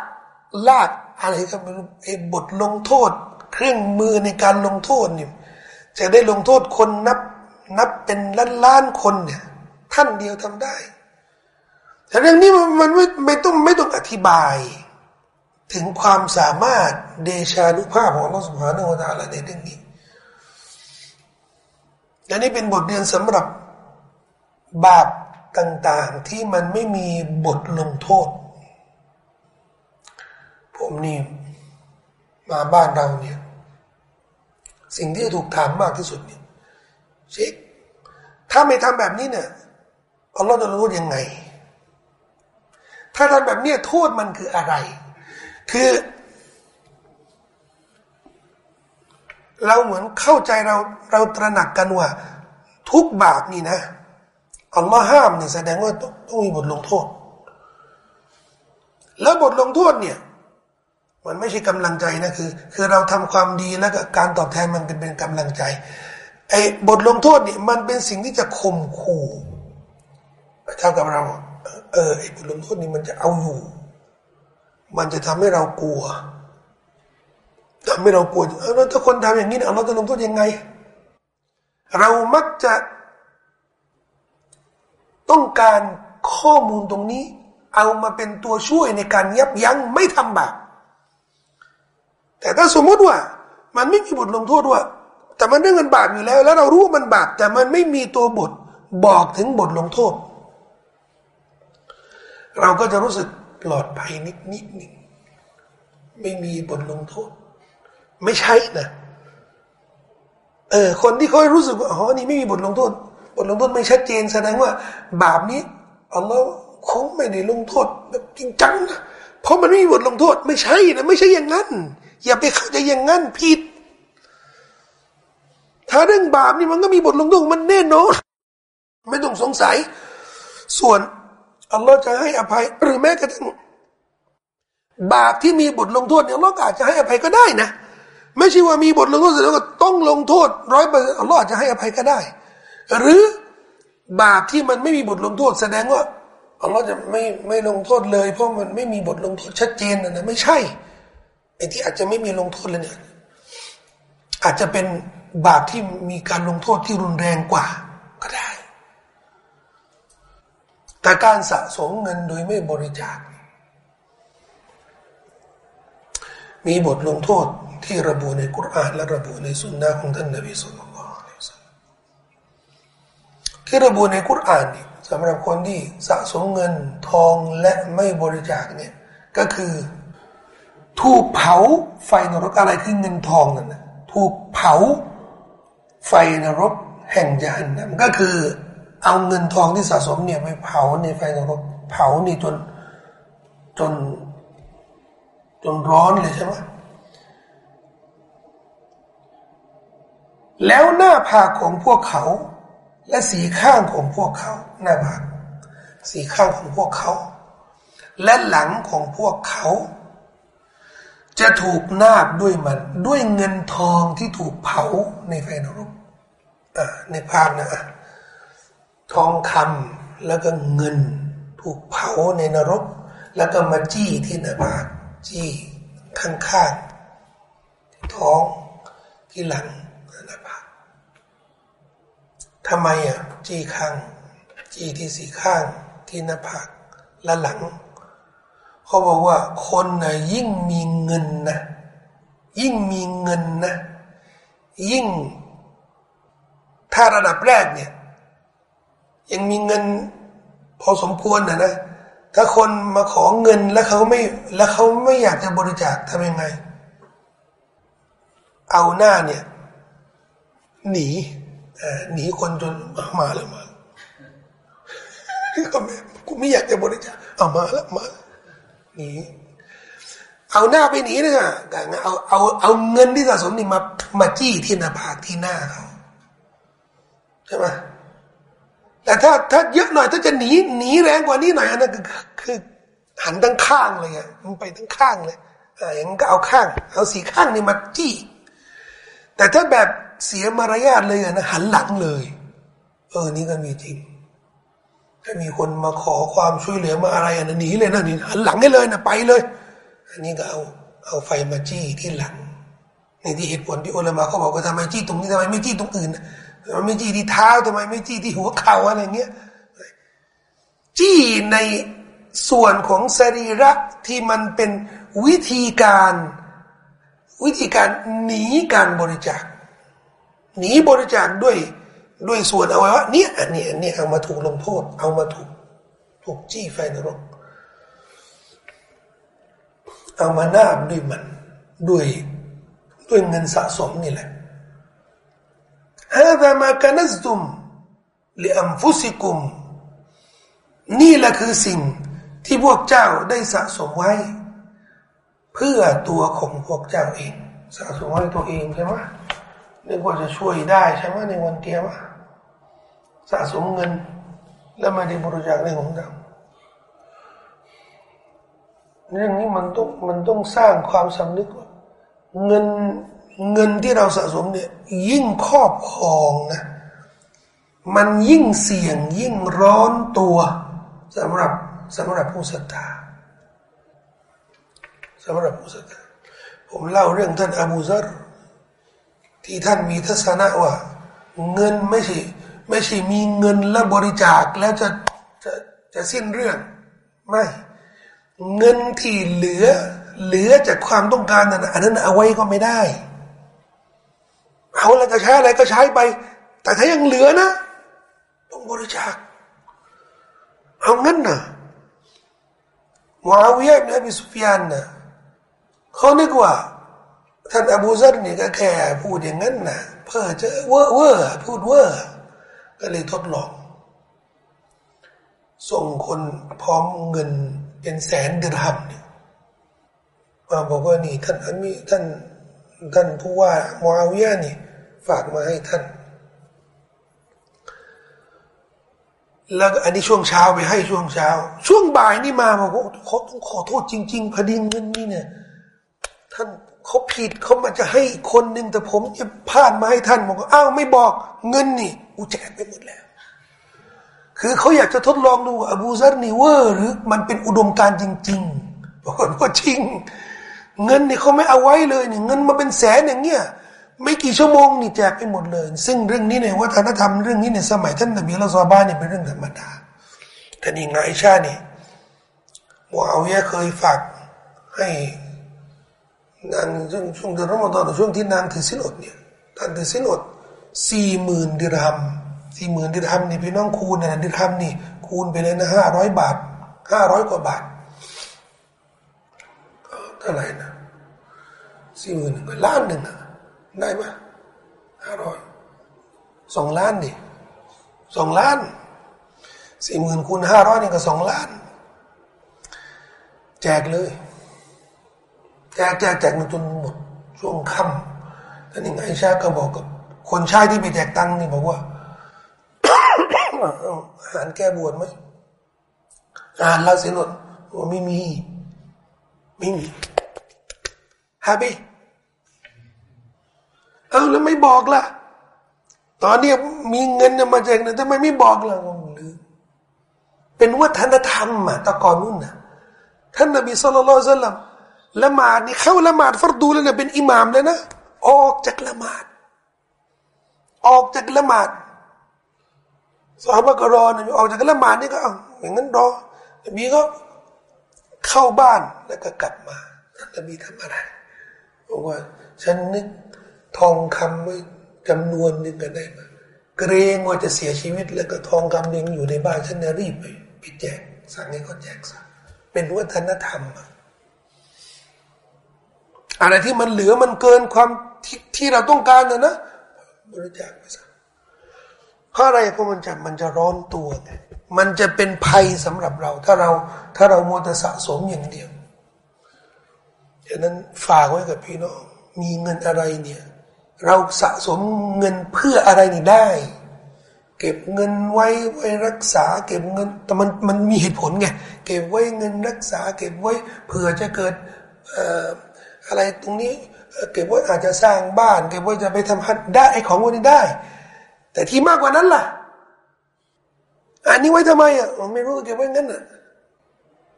[SPEAKER 1] ลากอะไรก็ไม่รู้ไอ้บทลงโทษ เครื่องมือในการลงโทษเนี่ยจะได้ลงโทษคนนับนับเป็นล้านล้านคนเนี่ย ท่านเดียวทำได้ แต่เรื่องนี้มันไม่ไม่ต้องไม่ต้องอธิบาย ถึงความสามารถเดชานุภาพของเราสุภาโนตาละในเรื่องนี้และนี่เป็นบทเรียนสำหรับบาปต่างๆที่มันไม่มีบทลงโทษ ผมนี่มาบ้านเราเนี่ย สิ่งที่ถูกถามมากที่สุดเนี่ยเช็คถ้าไม่ทำแบบนี้เนี่ยอัลลอฮ์จะรู้ยังไง ถ้าทำแบบนี้โทษมันคืออะไร คือเราเหมือนเข้าใจเราเราตระหนักกันว่า ทุกบาปนี่นะอัลลอฮ์ห้ามเนี่ยแสดงว่าต้องต้องมีบทลงโทษ แล้วบทลงโทษเนี่ย มันไม่ใช่กำลังใจนะคือ คือเราทำความดีแล้วก็การตอบแทนมันเป็นเป็นกำลังใจไอ้บทลงโทษเนี่ยมันเป็นสิ่งที่จะข่มขู่เท่ากับเรา ออไอ้บทลงโทษนี่มันจะเอาอยู่ มันจะทำให้เรากลัวทำให้เรากลัวเออแล้วถ้าคนทำอย่างนี้เราจะลงโทษยังไง เรามักจะต้องการข้อมูลตรงนี้ เอามาเป็นตัวช่วยในการยับยั้งไม่ทำบาปแต่ถ้าสมมติว่า มันไม่มีบทลงโทษว่า แต่มันเรื่องมันบาปอยู่แล้ว แล้วเรารู้ว่ามันบาปแต่มันไม่มีตัวบทบอกถึงบทลงโทษ เราก็จะรู้สึกปลอดภัยนิดนิดหนึ่งไม่มีบทลงโทษ ไม่ใช่นะเออคนที่เขารู้สึกว่าอ๋อนี่ไม่มีบทลงโทษ บทลงโทษไม่ชัดเจนแสดงว่า บาปนี้อัลลอฮ์คงไม่ได้ลงโทษแบบจริงจังนะเพราะมันไม่มีบทลงโทษ ไม่ใช่นะไม่ใช่อย่างนั้น อย่าไปเข้าใจอย่างนั้นผิด ถ้าเรื่องบาปนี่มันก็มีบทลงโทษมันแน่นอนไม่ต้องสงสัย ส่วน อัลลอฮ์จะให้อภัย หรือแม้กระทั่งบาปที่มีบทลงโทษเนี่ยอัลลอฮ์อาจจะให้อภัยก็ได้นะ ไม่ใช่ว่ามีบทลงโทษแสดงว่าต้องลงโทษร้อยเปอร์เซ็นต์อัลลอฮ์อาจจะให้อภัยก็ได้ หรือบาปที่มันไม่มีบทลงโทษ แสดงว่าอัลลอฮ์จะไม่ไม่ลงโทษเลย เพราะมันไม่มีบทลงโทษชัดเจนนะนะไม่ใช่ไอ้ที่อาจจะไม่มีลงโทษเลยเนี่ยอาจจะเป็นบาปที่มีการลงโทษที่รุนแรงกว่าก็ได้ แต่การสะสมเงินโดยไม่บริจาค มีบทลงโทษที่ระบุในกุรอานและระบุในสุนนะของท่านนบีสุลต่านที่ระบุในกุรอานนี่สำหรับคนที่สะสมเงินทองและไม่บริจาคเนี่ยก็คือถูกเผาไฟนรกอะไรคือเงินทองนั่นนะถูกเผาไฟนรกแห่งยานนะก็คือ เอาเงินทองที่สะสมเนี่ยไปเผาในไฟนรกเผานี่จนจน จนร้อนเลยใช่ไหมแล้วหน้าผากของพวกเขา และสีข้างของพวกเขา หน้าผากสีข้างของพวกเขา และหลังของพวกเขา จะถูกนาบด้วยมัน ด้วยเงินทองที่ถูกเผาในไฟนรกอ่าในภาพนะ ทองคำแล้วก็เงิน ถูกเผาในนรก แล้วก็มาจี้ที่หน้าผากจี้ข้างๆท้องที่หลังหน้าผากทำไมอะจี้ข้าง จี้ที่สีข้างที่หน้าผากและหลัง เขาบอกว่าคนนะยิ่งมีเงินนะยิ่งมีเงินนะ ยิ่ง ถ้าระดับแรกเนี่ย ยังมีเงินพอสมควรนะนะถ้าคนมาขอเงินแล้วเขาไม่ แล้วเขาไม่อยากจะบริจาคทำยังไง เอาหน้าเนี่ย หนีหนีคนจนมาแล้วมาก็ไม่กูไม่อยากจะบริจาคเอามาแล้วมาหนีเอาหน้าไปหนีนะเอาเอาเอาเงินที่สะสมนี่มามาจี้ที่หน้าผากที่หน้าเขาใช่ไหม แต่ถ้าถ้าเยอะหน่อยถ้าจะหนีหนีแรงกว่านี้หน่อยอันนั้นคือคือหันทั้งข้างเลยอะมันไปทั้งข้างเลยอ่าอย่างนั้นก็เอาข้าง เอาสีข้างนี่มาจี้แต่ถ้าแบบเสียมารยาทเลยอะนะหันหลังเลย เออนี่ก็มีจริงถ้ามีคนมาขอความช่วยเหลือมาอะไรอันนี้หนีเลยนะนี่หันหลังให้เลยนะไปเลย อันนี้ก็เอาเอาไฟมาจี้ที่หลังนี่ที่เหตุผลที่อุลามะเขาบอกว่าทำไมจี้ตรงนี้ทำไมไม่จี้ตรงอื่น ทำไมไม่จี้ที่เท้าทำไมไม่จี้ที่หัวเข่าอะไรเงี้ยจี้ในส่วนของสรีระที่มันเป็นวิธีการ วิธีการหนีการบริจาคหนีบริจาคด้วยด้วยส่วนอวัยวะเนี้ยอันนี้อันนี้เอามาถูกลงโทษ เอามาถูกถูกจี้ไฟนรก เอามานาบด้วยมัน ด้วยด้วยเงินสะสมนี่แหละ ฮาดามากันซตุมลิอัมฟุสิกุมนี่แหละคือสิ่งที่พวกเจ้าได้สะสมไว้ เพื่อตัวของพวกเจ้าเอง สะสมไว้ตัวเองใช่ไหมนึกว่าจะช่วยได้ใช่ไหมในวันเกียรสะสมเงิน แล้วมาได้บริจาคในของเราเรื่องนี้มันต้องมันต้องสร้างความสำนึกว่าเงิน เงินที่เราสะสมเนี่ยยิ่งครอบครองนะ มันยิ่งเสี่ยงยิ่งร้อนตัวสำหรับสำหรับผู้ศรัทธาสำหรับผู้ศรัทธาผมเล่าเรื่องท่านอบูซารที่ท่านมีทัศนะว่า เงินไม่ใช่ไม่ใช่มีเงินแล้วบริจาคแล้วจะจะจะสิ้นเรื่อง ไม่ เงินที่เหลือ เหลือจากความต้องการนั้นอันนั้นเอาไว้ก็ไม่ได้ เอาอะไรจะใช้อะไรก็ใช้ไป แต่ถ้ายังเหลือนะต้องบริจาคเอางั้นนะมอาวิยะอิบนอบิสุฟยานนะเขานึกว่าท่านอบูซัรนี่ก็แค่พูดอย่างนั้นนะเพื่อจะเว่อเว่อพูดเว่อก็เลยทดลอง ส่งคนพร้อมเงินเป็นแสนเดือนหับเนี่ยมาบอกว่านี่ท่านอันมีท่าน ท่านผู้ว่ามอาวิยะนี่ฝากมาให้ท่าน แล้วอันนี้ช่วงเช้าไปให้ช่วงเช้า ช่วงบ่ายนี่มาบอกว่าขอต้องขอโทษจริงๆพอดีเงินนี่เนี่ย ท่านเขาผิดเขามาจะให้คนหนึ่งแต่ผมจะพลาดมาให้ท่านบอกว่าอ้าวไม่บอกเงินนี่อูแจกไปหมดแล้ว คือเขาอยากจะทดลองดูอบูซัรนี่เวอร์หรือมันเป็นอุดมการจริงๆบอกว่าจริง เงินนี่เขาไม่เอาไว้เลยเนี่ยเงินมาเป็นแสนอย่างเงี้ยไม่กี่ชั่วโมงนี่แจกไปหมดเลย ซึ่งเรื่องนี้ในวัฒนธรรมเรื่องนี้ในสมัยท่านนบีละซอบ้านเนี่ยเป็นเรื่องธรรมดาแต่นี่นาชาเนี่มัวเอาเยเคยฝากให้นางช่วงช่วงเดือนรอมฎอนช่วงที่นางถือสินอดเนี่ยท่านถือสินอดสี่หมื่นดิรัมสี่หมื่นดิรัมนี่พี่น้องคูณนะดิรัมนี่คูณไปเลยนะห้าร้อยบาทห้าร้อยกว่าบาท เท่าไหร่นะสี่หมื่นก็ล้านหนึ่งได้ไหมห้าร้อยสองล้านดิสองล้านสี่หมื่นคูณห้าร้อยนี่ก็สองล้าน แจกเลย แจกแจกแจกจนหมดช่วงค่ำท่านนี่ไงชาก็บอกกับ คนชายที่ไปแจกตังค์นี่บอกว่าอาหารแก้บวชไหมอาหารลาสินดว่าไม่มี ไม่มีฮาบีเอาแล้วไม่บอกล่ะ ตอนนี้มีเงินมาแจกนะทำไมไม่บอกล่ะลืมเป็นวัฒนธรรมอะตะกอนนู่นนะท่านนบีสุลต่านละหมาดนี่เข้าละหมาดฟัรดูแล้วนะเป็นอิหมามเลยนะออกจากละหมาด ออกจากละหมาดสาบก็รอนะออกจากละหมาดนี่ก็เอาอย่างนั้นรอนบีก็ เข้าบ้านแล้วก็กลับมาท่านนบีทำอะไรบอกว่า ฉันนึกทองคำไว้จำนวนหนึ่งกันได้มาเกรงว่าจะเสียชีวิตแล้วก็ทองคำยังอยู่ในบ้านฉันจะรีบไปปิดแจกสั่งให้เขาแจกซะเป็นวัฒนธรรมอะอะไรที่มันเหลือมันเกินความทที่เราต้องการนะนะบริจาคไปซะเพราะอะไรเพราะมันจะมันจะร้อนตัวไง มันจะเป็นภัยสำหรับเรา ถ้าเราถ้าเราโมตสะสมอย่างเดียวฉะนั้นฝากไว้กับพี่น้องมีเงินอะไรเนี่ย เราสะสมเงินเพื่ออะไรนี่ได้ เก็บเงินไว้ไว้รักษา เก็บเงินแต่มันมันมีเหตุผลไงเก็บไว้เงินรักษา เก็บไว้เผื่อจะเกิดอะไรตรงนี้ เก็บไว้อาจจะสร้างบ้าน เก็บไว้จะไปทำฮัทได้ไอ้ของพวกนี้ได้ แต่ที่มากกว่านั้นล่ะ อันนี้ไว้ทำไมอะไม่รู้เก็บไว้งั้นอะ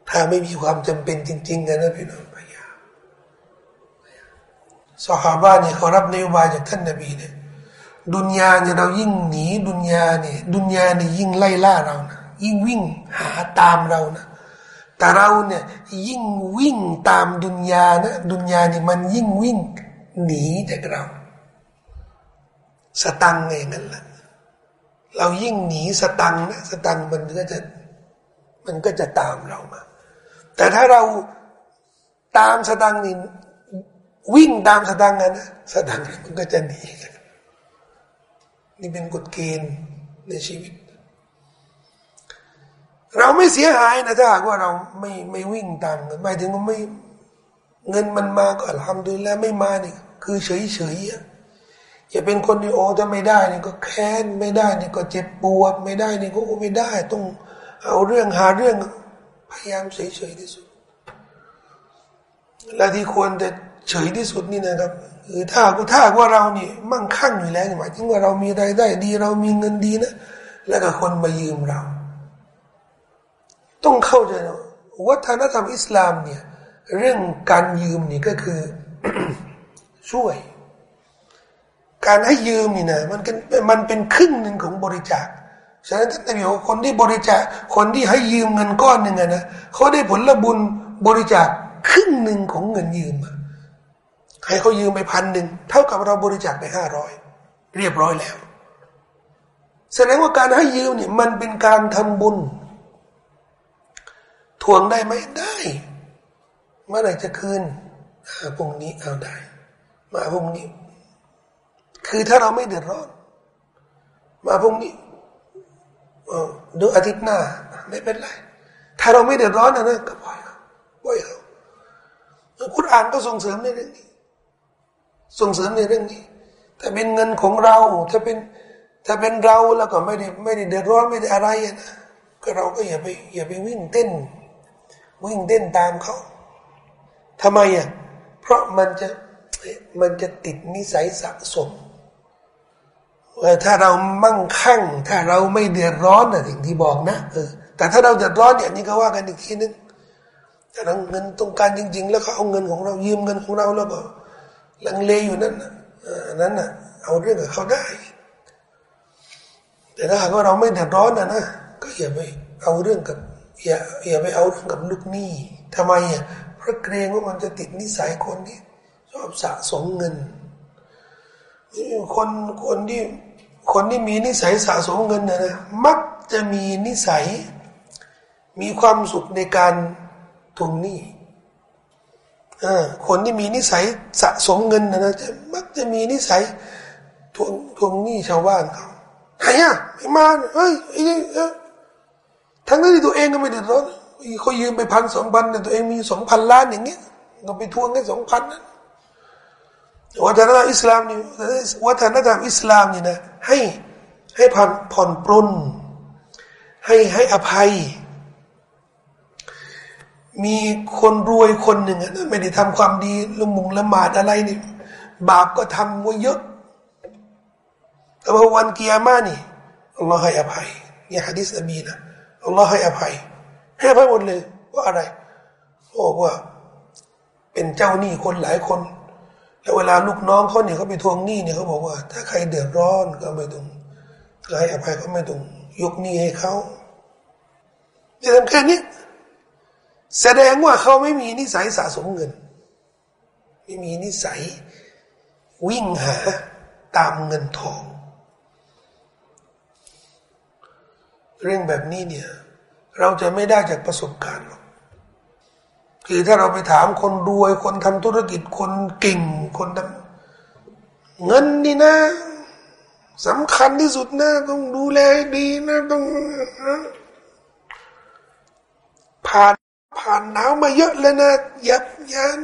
[SPEAKER 1] ถ้าไม่มีความจำเป็นจริงๆกันนะพี่น้องพยายามสหาบ้านเนี่ยเขารับนโยบายจากท่านนบีเนี่ยดุนยาเนี่ยเรายิ่งหนีดุนยาเนี่ยดุนยาเนี่ยยิ่งไล่ล่าเรานะยิ่งวิ่งหาตามเรานะแต่เราเนี่ยยิ่งวิ่งตามดุนยานะดุนยานี่มันยิ่งวิ่งหนีจากเรา สตังเองนั่นแหละ เรายิ่งหนีสตังนะสตังมันก็จะมันก็จะตามเรามา แต่ถ้าเราตามสตังนี่วิ่งตามสตังนะสตังมันก็จะหนีนี่เป็นกฎเกณฑ์ในชีวิต เราไม่เสียหายนะถ้าหากว่าเราไม่ไม่วิ่งตามหมายถึงว่าไม่เงินมันมาก็ทำดูแลไม่มานี่คือเฉยเฉยอ อย่าเป็นคนที่โอ้ถ้าไม่ได้นี่ก็แค้นไม่ได้นี่ก็เจ็บปวดไม่ได้นี่ก็โอ้ไม่ได้ ต้องเอาเรื่องหาเรื่องพยายามเฉยเฉยที่สุด และที่ควรจะเฉยที่สุดนี่นะครับคือถ้ากูถ้าว่าเรานี่มั่งคั่งอยู่แล้วหมายถึงว่าเรามีรายได้ดี เรามีเงินดีนะแล้วก็คนมายืมเรา ต้องเข้าใจนะวัฒนธรรมอิสลามเนี่ย เรื่องการยืมนี่ก็คือช่วย การให้ยืมนี่นะมันเป็นมันเป็นครึ่งหนึ่งของบริจาคฉะนั้นท่านนบีบอกคนที่บริจาคคนที่ให้ยืมเงินก้อนหนึ่งนะเขาได้ผลละบุญบริจาคครึ่งหนึ่งของเงินยืมให้เขายืมไปพันหนึ่งเท่ากับเราบริจาคไปห้าร้อยเรียบร้อยแล้ว แสดงว่าการให้ยืมเนี่ยมันเป็นการทำบุญทวงได้ไหมได้เมื่อไหร่จะคืนพรุ่งนี้เอาได้ มาพรุ่งนี้ คือถ้าเราไม่เดือดร้อน มาพรุ่งนี้ดูอาทิตย์หน้า ไม่เป็นไร ถ้าเราไม่เดือดร้อนนะนะก็ปล่อยเขาปล่อยเขาคุณอ่านก็ส่งเสริมในเรื่องนี้ ส่งเสริมในเรื่องนี้ถ้าเป็นเงินของเรา ถ้าเป็น ถ้าเป็นเราแล้วก็ไม่ได้ไม่ได้เดือดร้อนไม่ได้อะไรนะก็เราก็อย่าไปอย่าไปวิ่งเต้น วิ่งเต้นตามเขาทำไมอะเพราะมันจะมันจะติดนิสัยสะสม ถ้าเรามั่งคั่ง ถ้าเราไม่เดือดร้อนนะสิ่งที่บอกนะเออแต่ถ้าเราเดือดร้อนเนี่ยนี่ก็ว่ากันอีกทีนึงแต่เราเงินต้องการจริง ๆ แล้วเขาเอาเงินของเรายืมเงินของเราแล้วก็ลังเลอยู่นั่นนะนั้นน่ะเอาเรื่องกับเขาได้ แต่ถ้าหากว่าเราไม่เดือดร้อนนะนะก็อย่าไปเอาเรื่องกับอย่าอย่าไปเอาเรื่องกับลูกหนี้ทำไมอะเพราะเกรงว่ามันจะติดนิสัยคนที่ชอบสะสมเงินคนคนที่ คนที่มีนิสัยสะสมเงินนะนะมักจะมีนิสัย มีความสุขในการทวงหนี้คนที่มีนิสัยสะสมเงินนะนะจะมักจะมีนิสัยทวงทวงหนี้ชาวบ้านเขาไหนอะไม่มาเฮ้ยไอ้ทั้งที่ตัวเองก็ไม่เดือดร้อนเขายืมไปพันสองพันแต่ตัวเองมีสองพันล้านอย่างเงี้ยก็ไปทวงแค่สองพันนั้น วัฒนธรรมอิสลามนี่วัฒนธรรมอิสลามนี่นะให้ให้ผ่อนผ่อนปรนให้ให้อภัย มีคนรวยคนหนึ่งนะไม่ได้ทำความดีละมุงละหมาดอะไรนี่ บาปก็ทำไว้เยอะแต่พอวันเกียร์มานี่อัลลอฮ์ให้อภัยนี่ฮะดิษนบีนะอัลลอฮ์ให้อภัย ให้อภัยหมดเลยว่าอะไรบอกว่า เป็นเจ้าหนี้คนหลายคน แล้วเวลาลูกน้องเขาเนี่ยเขาไปทวงหนี้เนี่ยเขาบอกว่า ถ้าใครเดือดร้อนก็ไม่ต้องให้อภัยก็ไม่ต้องยกหนี้ให้เขาจะทำแค่นี้แสดงว่าเขาไม่มีนิสัยสะสมเงิน ไม่มีนิสัย วิ่งหาตามเงินทอง เรื่องแบบนี้เนี่ย เราจะไม่ได้จากประสบการณ์หรอก คือถ้าเราไปถามคนรวย คนทำธุรกิจคนเก่งคนเงินนี่นะสำคัญที่สุดนะ ต้องดูแลดีนะต้องผ่านผ่านหนาวมาเยอะเลยนะยับยัน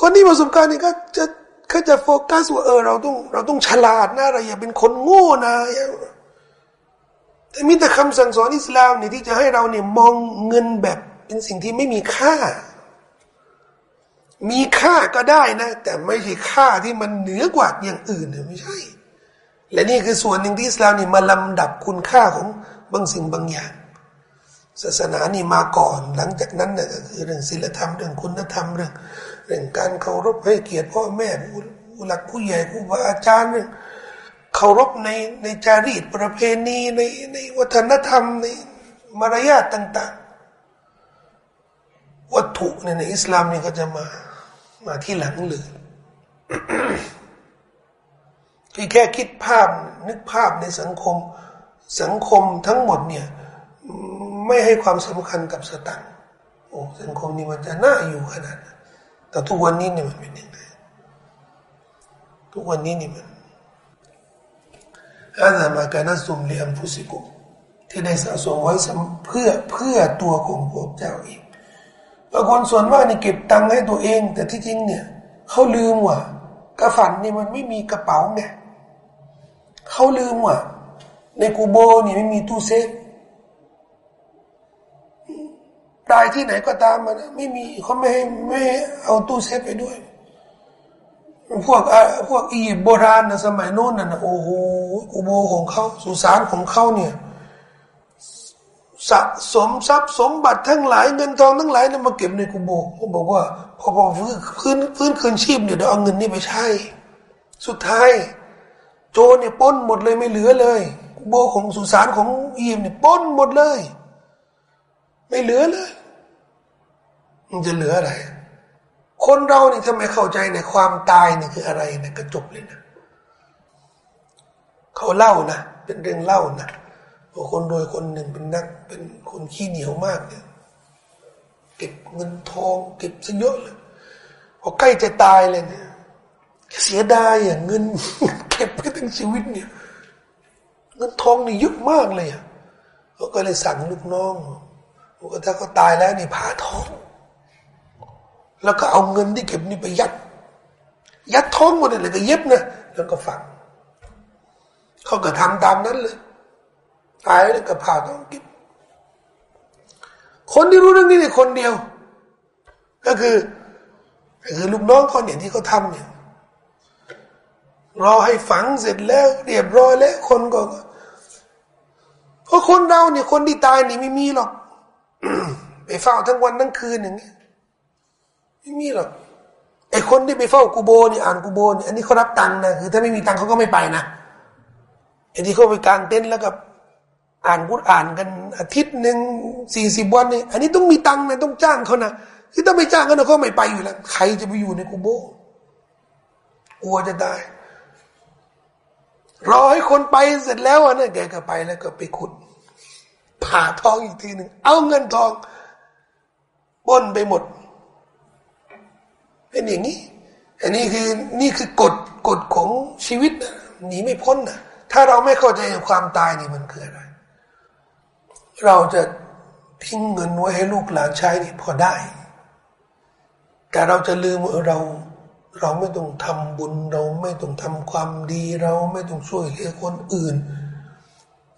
[SPEAKER 1] คนที่ประสบการณ์นี่ก็จะก็จะโฟกัสว่าเออเราต้องเราต้องฉลาดนะเราอย่าเป็นคนโง่นะแต่มีแต่คำสั่งสอนอิสลามนี่ที่จะให้เราเนี่ยมองเงินแบบ เป็นสิ่งที่ไม่มีค่า มีค่าก็ได้นะ แต่ไม่ใช่ค่าที่มันเหนือกว่าอย่างอื่นไม่ใช่ และนี่คือส่วนหนึ่งที่อิสลามนี่มาลำดับคุณค่าของบางสิ่งบางอย่าง ศาสนานี่มาก่อน หลังจากนั้นเนี่ยก็คือเรื่องศีลธรรมเรื่องคุณธรรมเรื่องเรื่องการเคารพให้เกียรติพ่อแม่ผู้หลักผู้ใหญ่ผู้บาอาจารย์เรื่องเคารพในในจารีตประเพณีในในวัฒนธรรมในมารยาทต่าง ๆ วัตถุในในอิสลามนี่ก็จะมามาที่หลังเลยคือแค่คิดภาพนึกภาพในสังคม สังคมทั้งหมดเนี่ย ไม่ให้ความสำคัญกับสตังค์โอ้สังคมนี้มันจะน่าอยู่ขนาดแต่ทุกวันนี้เนี่ยมันเป็นยังไงทุกวันนี้นี่มันอาณามาการนัสุมเลียมฟุสิกุที่ได้สะสมไว้เพื่อเพื่อตัวของพวกเจ้าเอง บางคนส่วนมากนี่เก็บตังค์ให้ตัวเอง แต่ที่จริงเนี่ยเขาลืมว่ากระฝันนี่มันไม่มีกระเป๋าไงเขาลืมว่าในกูโบนี่ไม่มีตู้เซฟตายที่ไหนก็ตามมันไม่มีเขาไม่ให้ไม่เอาตู้เซฟไปด้วย พวกพวกอียิปต์โบราณนะสมัยโน้นน่ะโอ้โหกูโบของเขาสุสานของเขาเนี่ย สะสมทรัพย์สมบัติทั้งหลายเงินทองทั้งหลายนั้นมาเก็บในกุโบเขาบอกว่า พอพอฟื้นฟื้นคืนชีพเนี่ยเดี๋ยวเอาเงินนี่ไปใช้ สุดท้าย โจเนี่ยป้นหมดเลยไม่เหลือเลยกุโบของสุสานของอีมเนี่ยป้นหมดเลย ไม่เหลือเลย มันจะเหลืออะไร คนเราเนี่ยทำไมเข้าใจในความตายเนี่ยคืออะไรเนี่ยกระจบเลยนะเขาเล่านะเป็นเรื่องเล่านะ คนรวยคนหนึ่งเป็นนัก เป็นคนขี้เหนียวมากเนี่ยเก็บเงินทอง เก็บซะเยอะเลยพอใกล้จะตายเลยเนี่ยเสียดายอย่างเงินเก็บไปทั้งชีวิตเนี่ย เงินทองนี่เยอะมากเลยอะเขาก็เลยสั่งลูกน้องว่าถ้าเขาตายแล้วนี่ผ่าท้อง แล้วก็เอาเงินที่เก็บนี่ไปยัด ยัดท้องหมดเลยก็เย็บนะแล้วก็ฝังเขาก็ทำตามนั้นเลย ตายแล้วก็ผ่าต้องกินคนที่รู้เรื่องนี้เนี่ยคนเดียว ก็คือคือลูกน้องเขาเนี่ยที่เขาทำเนี่ยรอให้ฝังเสร็จแล้ว เรียบร้อยแล้ว คนก็เพราะคนเราเนี่ยคนที่ตายนี่ไม่มีหรอกไปเฝ้าทั้งวันทั้งคืนอย่างเงี้ยไม่มีหรอกไอคนที่ไปเฝ้ากูโบนี่อ่านกูโบนี่อันนี้เขารับตังค์นะคือถ้าไม่มีตังค์เขาก็ไม่ไปนะไอ้ที่เขาไปกางเต็นท์แล้วกับ อ่านกุรอ่านกันอาทิตย์หนึ่งสี่สิบวันนี่อันนี้ต้องมีตังค์นะต้องจ้างเขานะคือถ้าไม่จ้างกันก็ไม่ไปอยู่แล้ว ใครจะไปอยู่ในกูโบกลัวจะตายรอให้คนไปเสร็จแล้วอะนะแกก็ไปแล้วก็ไปขุดผ่าทองอีกทีหนึ่งเอาเงินทองปนไปหมดเป็นอย่างนี้ อันนี้คือนี่คือกฎกฎของชีวิตนะหนีไม่พ้นนะถ้าเราไม่เข้าใจความตายนี่มันคืออะไร เราจะทิ้งเงินไว้ให้ลูกหลานใช้นี่พอได้ แต่เราจะลืมเราเราไม่ต้องทำบุญเราไม่ต้องทำความดี เราไม่ต้องช่วยเหลือคนอื่น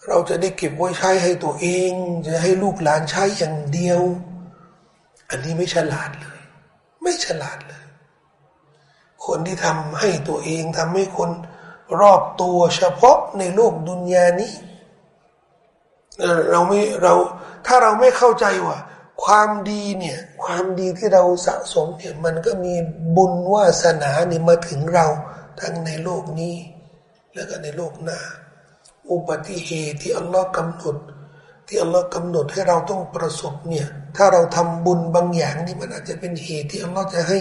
[SPEAKER 1] เราจะได้เก็บไว้ใช้ให้ตัวเอง จะให้ลูกหลานใช้อย่างเดียว อันนี้ไม่ฉลาดเลย ไม่ฉลาดเลย คนที่ทำให้ตัวเองทำให้คนรอบตัวเฉพาะในโลกดุนยานี้ เราไม่เราถ้าเราไม่เข้าใจว่า ความดีเนี่ย ความดีที่เราสะสมเนี่ย มันก็มีบุญวาสนาเนี่ยมาถึงเราทั้งในโลกนี้ แล้วก็ในโลกหน้า อุบัติเหตุที่อัลลอฮ์กำหนดที่อัลลอฮ์กำหนดให้เราต้องประสบเนี่ย ถ้าเราทำบุญบางอย่างนี่มันอาจจะเป็นเหตุที่อัลลอฮ์จะให้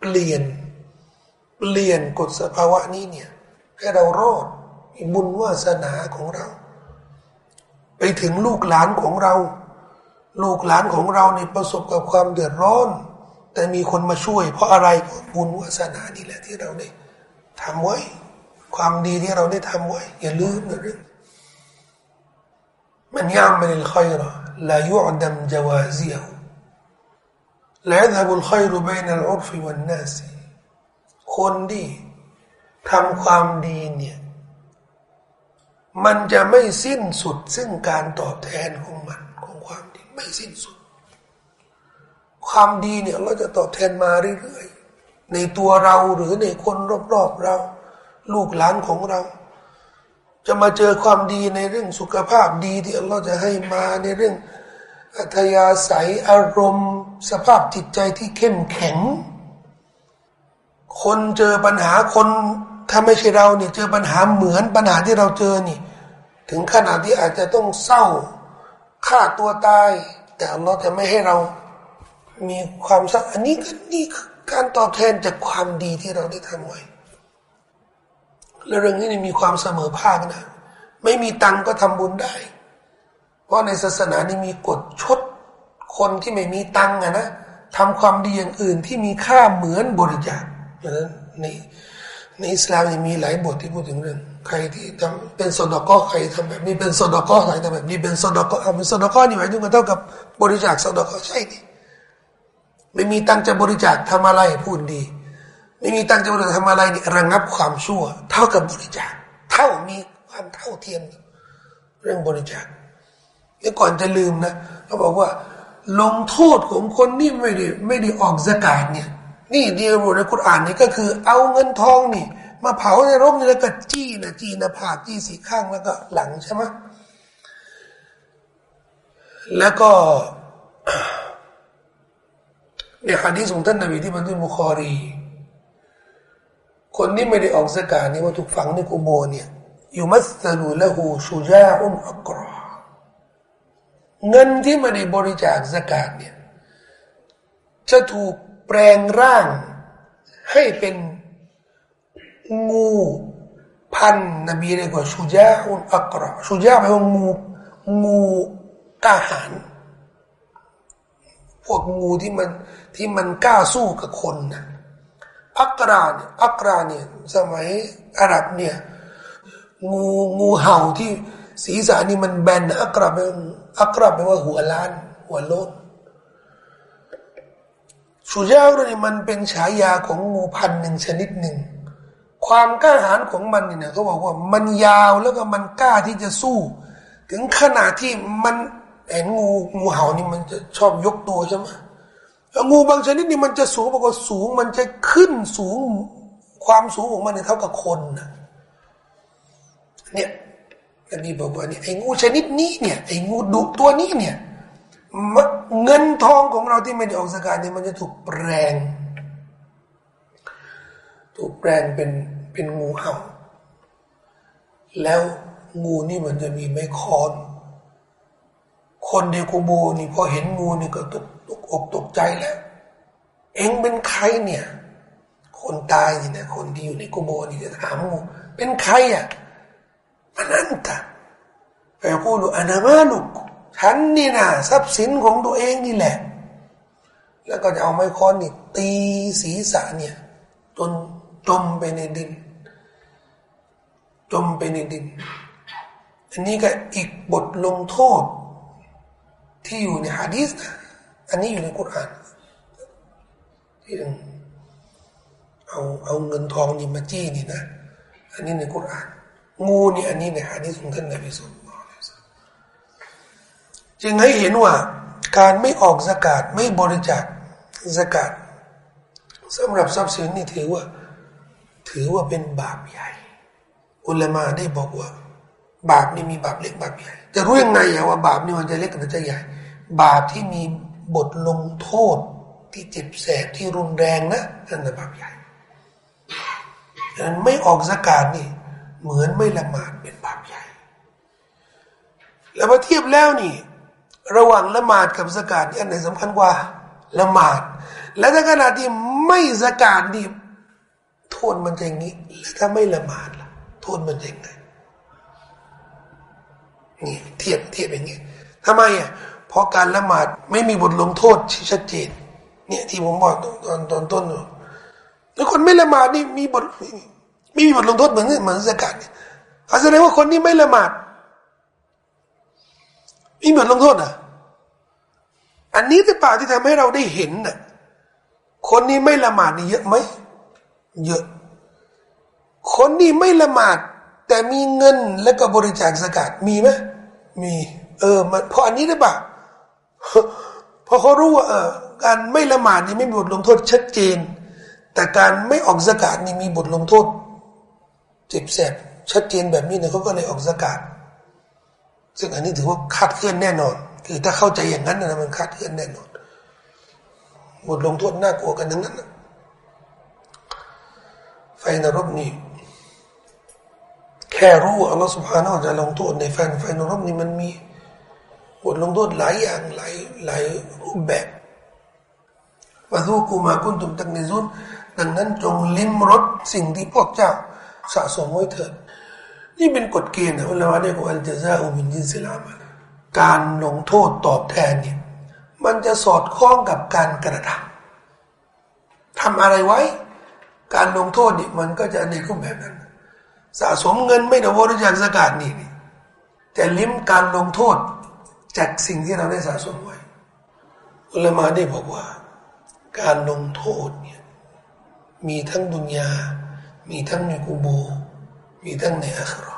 [SPEAKER 1] เปลี่ยน เปลี่ยนกฎสภาวะนี้เนี่ย ให้เรารอดบุญวาสนาของเรา ไปถึงลูกหลานของเรา ลูกหลานของเราในประสบกับความเดือดร้อน แต่มีคนมาช่วย เพราะอะไรบุญวาสนานี่แหละที่เราได้ทำไว้ ความดีที่เราได้ทำไว้ อย่าลืมนะเรื่องมันยามมันลอยรอลายุดัมจวาซีฮและทบุลคอยรูบนัลอุรฟิวันนาซีคนที่ทำความดีเนี่ย มันจะไม่สิ้นสุด ซึ่งการตอบแทนของมันของความดีไม่สิ้นสุด ความดีเนี่ยเราจะตอบแทนมาเรื่อยๆในตัวเราหรือในคนรอบๆเรา ลูกหลานของเรา จะมาเจอความดีในเรื่องสุขภาพดีที่เราจะให้มาในเรื่องอัธยาศัยอารมณ์ สภาพจิตใจที่เข้มแข็ง คนเจอปัญหาคนถ้าไม่ใช่เราเนี่ยเจอปัญหาเหมือนปัญหาที่เราเจอนี่ ถึงขนาดที่อาจจะต้องเศร้าฆ่าตัวตาย แต่อัลลอฮ์จะไม่ให้เรา มีความสักอันนี้ก็นี่คือการตอบแทนจากความดีที่เราได้ทำไว้และเรื่องนี้มีความเสมอภาคนะ ไม่มีตังก็ทำบุญได้ เพราะในศาสนานี่มีกฎชดคนที่ไม่มีตังอะนะทำความดีอย่างอื่นที่มีค่าเหมือนบริจาคนั้นในในอิสลามมีหลายบทที่พูดถึงเรื่อง ใครที่ทำเป็นสดก็ใครทำแบบนี้เป็นสดก็ใครทำแบบนี้เป็นสดก็เอาเป็นสดก็นี่หมายถึงมันเท่ากับบริจาคสดก็ใช่ดิไม่มีตังจะบริจาคทำอะไรพูดดี ไม่มีตังจะบริจาคทำอะไรนี่ระงับความชั่ว เท่ากับบริจาค เท่ามีความเท่าเทียมเรื่องบริจาคเดี๋ยวก่อนจะลืมนะเขาบอกว่า ลงโทษของคนนี่ไม่ได้ไม่ได้ออกสกาดเนี่ย นี่เดียวในคุรานนี่ก็คือ เอาเงินทองนี่ มาเผาในร่มนี่แล้วก็จี้นะจี้นะผากจี้สีข้างแล้วก็หลังใช่ไหมแล้วก็ในฮะดีษของท่านนบีที่บันทึกบุคอรี คนที่ไม่ได้ออกสกาดนี่ว่าถูกฝังในกุโบเนี่ยอยู่มัสลูละหูชูจาอุนอักรอเงินที่ไม่ได้บริจาคสกาดเนี่ยจะถูกแปลงร่างให้เป็น งูพันนบีเรียกว่าชูจาอุนอักรชูจาแปลว่างูงูกล้าหาญพวกงูที่มันที่มันกล้าสู้กับคนนะอักราเนี่ยอักราเนี่ยสมัยอาหรับเนี่ยงูงูเห่าที่ศีรษะนี่มันแบนอักราเป็นอักราแปลว่าหัวล้าน หัวโลนชูจาอุนี่มันเป็นฉายาของงูพันหนึ่งชนิดหนึ่ง ความกล้าหาญของมันเนี่ยเขาบอกว่ามันยาวแล้วก็มันกล้าที่จะสู้ ถึงขนาดที่มันเห็นงูงูเห่านี่มันจะชอบยกตัวใช่ไหมงูบางชนิดนี่มันจะสูงบอกว่าสูง มันจะขึ้นสูง ความสูงของมันเนี่ยเท่ากับคนนะเนี่ยนบีบอกว่าเนี่ยไอ้งูชนิดนี้เนี่ยไอ้งูดุตัวนี้เนี่ยเงินทองของเราที่ไม่ได้ออกสกาดเนี่ยมันจะถูกแปลงถูกแปลงเป็น เป็นงูเห่า แล้วงูนี่มันจะมีไม้คอน คนเดียวกูโบนี่พอเห็นงูนี่ก็ตกตกอกตกใจแล้ว เองเป็นใครเนี่ย คนตายนี่นะคนที่อยู่ในกุโบนี่จะถามงูเป็นใครอะมันนั่นตะไปพูดอานามาลุกฉันนี่นะทรัพย์สินของตัวเองนี่แหละ แล้วก็จะเอาไม้ค้อนนี่ตีศีรษะเนี่ยจนจมไปในดิน จมไปในดิน อันนี้ก็อีกบทลงโทษ ที่อยู่ในฮะดีษนะอันนี้อยู่ในกุรอานที่เอาเอาเงินทองนี่มาจี้นี่นะ อันนี้ในกุรอานงูนี่อันนี้ในฮะดีษของท่านนบีสุลต่านจึงให้เห็นว่า การไม่ออกสกาดไม่บริจาคสกาดสำหรับทรัพย์สินนี่ถือว่า ถือว่าเป็นบาปใหญ่ อุลามาได้บอกว่า บาปนี่มีบาปเล็กบาปใหญ่จะรู้ยังไงว่าบาปนี่มันจะเล็กหรือจะใหญ่ บาปที่มีบทลงโทษที่เจ็บแสบที่รุนแรงนะนั่นนะบาปใหญ่ดังนั้นไม่ออกสกาดนี่ เหมือนไม่ละหมาดเป็นบาปใหญ่ แล้วมาเทียบแล้วนี่ ระหว่างละหมาดกับสกาดนี่อันไหนสำคัญกว่าละหมาด และถ้าขณะที่ไม่สกาดนี่โทษมันจะอย่างนี้ แล้วถ้าไม่ละหมาด ทษมันยังไงนี่เทียบเทียบอย่างนี้ทำไมอะเพราะการละหมาดไม่มีบทลงโทษที่ชัดเจน เนี่ยที่ผมบอกตอนตอนต้นแล้วคนไม่ละหมาดนี่มีบทไม่มีบทลงโทษเหมือนเหมือนสกัดเนี่ยแสดงว่าคนที่ไม่ละหมาดมีบทลงโทษอะ อันนี้หรือเปล่าที่ทำให้เราได้เห็นน่ะคนนี้ไม่ละหมาดนี่เยอะไหมเยอะ คนนี้ไม่ละหมาด แต่มีเงินแล้วก็บริจาคสกัดมีไหมมี เออมันเพราะอันนี้หรือเปล่าพอเขารู้ว่าเออการไม่ละหมาดนี่ไม่มีบทลงโทษชัดเจน แต่การไม่ออกสกาดนี่มีบทลงโทษเจ็บแสบชัดเจนแบบนี้เนี่ยเขาก็เลยออกสกาดซึ่งอันนี้ถือว่าคาดเคลื่อนแน่นอน คือถ้าเข้าใจอย่างนั้นนะมันคาดเคลื่อนแน่นอนบทลงโทษน่ากลัวกันทั้งนั้นนะไฟนรกนี่ แค่รู้อัลลอฮฺสุบฮานาจะลงโทษในไฟนไฟนรกนี่มันมีบทลงโทษหลายอย่างหลายหลายรูปแบบวะซูกูมาคุณตุมตักนิซุนดังนั้นจงลิ้มรสสิ่งที่พวกเจ้าสะสมไว้เถิด นี่เป็นกฎเกณฑ์นะเวลาเรียกว่าอัลจซาอุบินยินสิลามการลงโทษตอบแทนเนี่ยมันจะสอดคล้องกับการกระทำทำอะไรไว้ การลงโทษเนี่ยมันก็จะในรูปแบบนั้น สะสมเงินไม่ได้บริจาคสกาดนี่นี่แต่ลิ้มการลงโทษจากสิ่งที่เราได้สะสมไว้อุลามาได้บอกว่า การลงโทษเนี่ยมีทั้งดุนยา มีทั้งในกูโบ มีทั้งในอัครา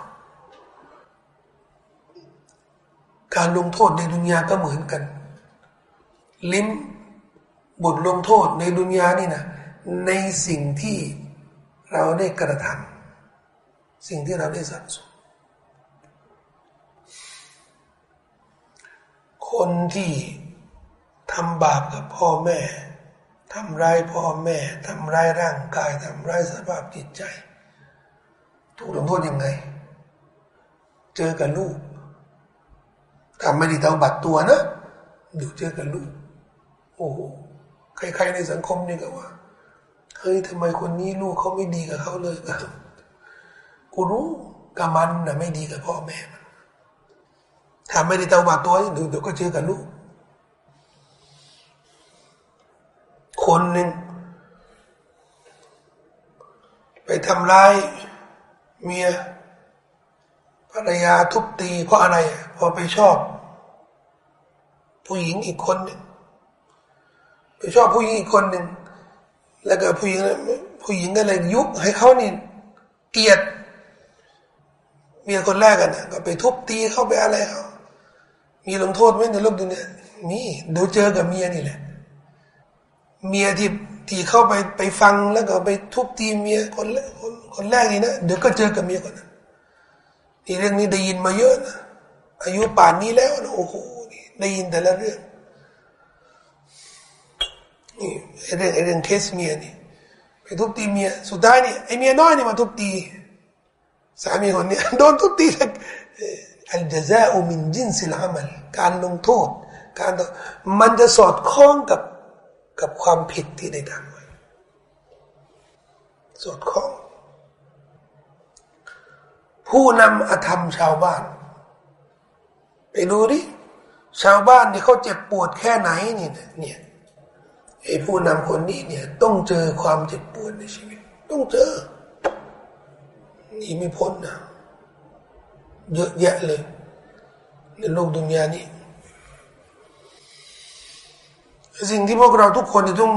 [SPEAKER 1] การลงโทษในดุนยาก็เหมือนกัน ลิ้มบทลงโทษในดุนยานี่นะในสิ่งที่เราได้กระทำ สิ่งที่เราได้สะสมคนที่ทำบาปกับพ่อแม่ทำร้ายพ่อแม่ทำร้ายร่างกายทำร้ายสภาพจิตใจ ถูกลงโทษยังไง เจอกับลูกทำไม่ได้เตาบัตรตัวนะอยู่เจอกับลูก โอ้โหใครๆในสังคมนี่ก็ว่าเฮ้ยทำไมคนนี้ลูกเขาไม่ดีกับเขาเลย กูรู้กับมันนะไม่ดีกับพ่อแม่มันถ้าไม่ได้เตาบาตัวเดี๋ยวก็เจอกับลูก คนหนึ่งไปทำร้ายเมียภรรยาทุบตี เพราะอะไรเพราะไปชอบ ผู้หญิงอีกคนหนึ่งไปชอบผู้หญิงอีกคนหนึ่งแล้วก็ผู้หญิงผู้หญิงก็เลยยุบให้เขานี่เกลียด เมียคนแรกกันนะก็ไปทุบตีเข้าไปอะไรเขามีลงโทษไหมในโลกดุนเนี่ยมีเดี๋ยวเจอกับเมียนี่แหละ เมียที่ที่เข้าไปไปฟังแล้วก็ไปทุบตีเมียคนแรกคนคนแรกนี่นะเดี๋ยวก็เจอกับเมียคนนั้นนี่เรื่องนี้ได้ยินมาเยอะนะอายุป่านนี้แล้วนะโอ้โหได้ยินแต่ละเรื่องนี่เรื่องเรื่องเคสเมียนี่ไปทุบตีเมียสุดท้ายนี่ไอเมียน้อยนี่มาทุบตี สามีคนนี้โดนทุบตีอัลจซาอุมินจินสิลามัลการลงโทษ การมันจะสอดคล้องกับกับความผิดที่ได้ทำไว้สอดคล้อง ผู้นำอธรรมชาวบ้าน ไปดูดิชาวบ้านที่เขาเจ็บปวดแค่ไหนนี่เนี่ยไอ้ผู้นำคนนี้เนี่ย ต้องเจอความเจ็บปวดในชีวิต ต้องเจอ นี่ไม่พ้นนะเยอะแยะเลย ในโลกดุนยานี้ สิ่งที่พวกเราทุกคนต้อง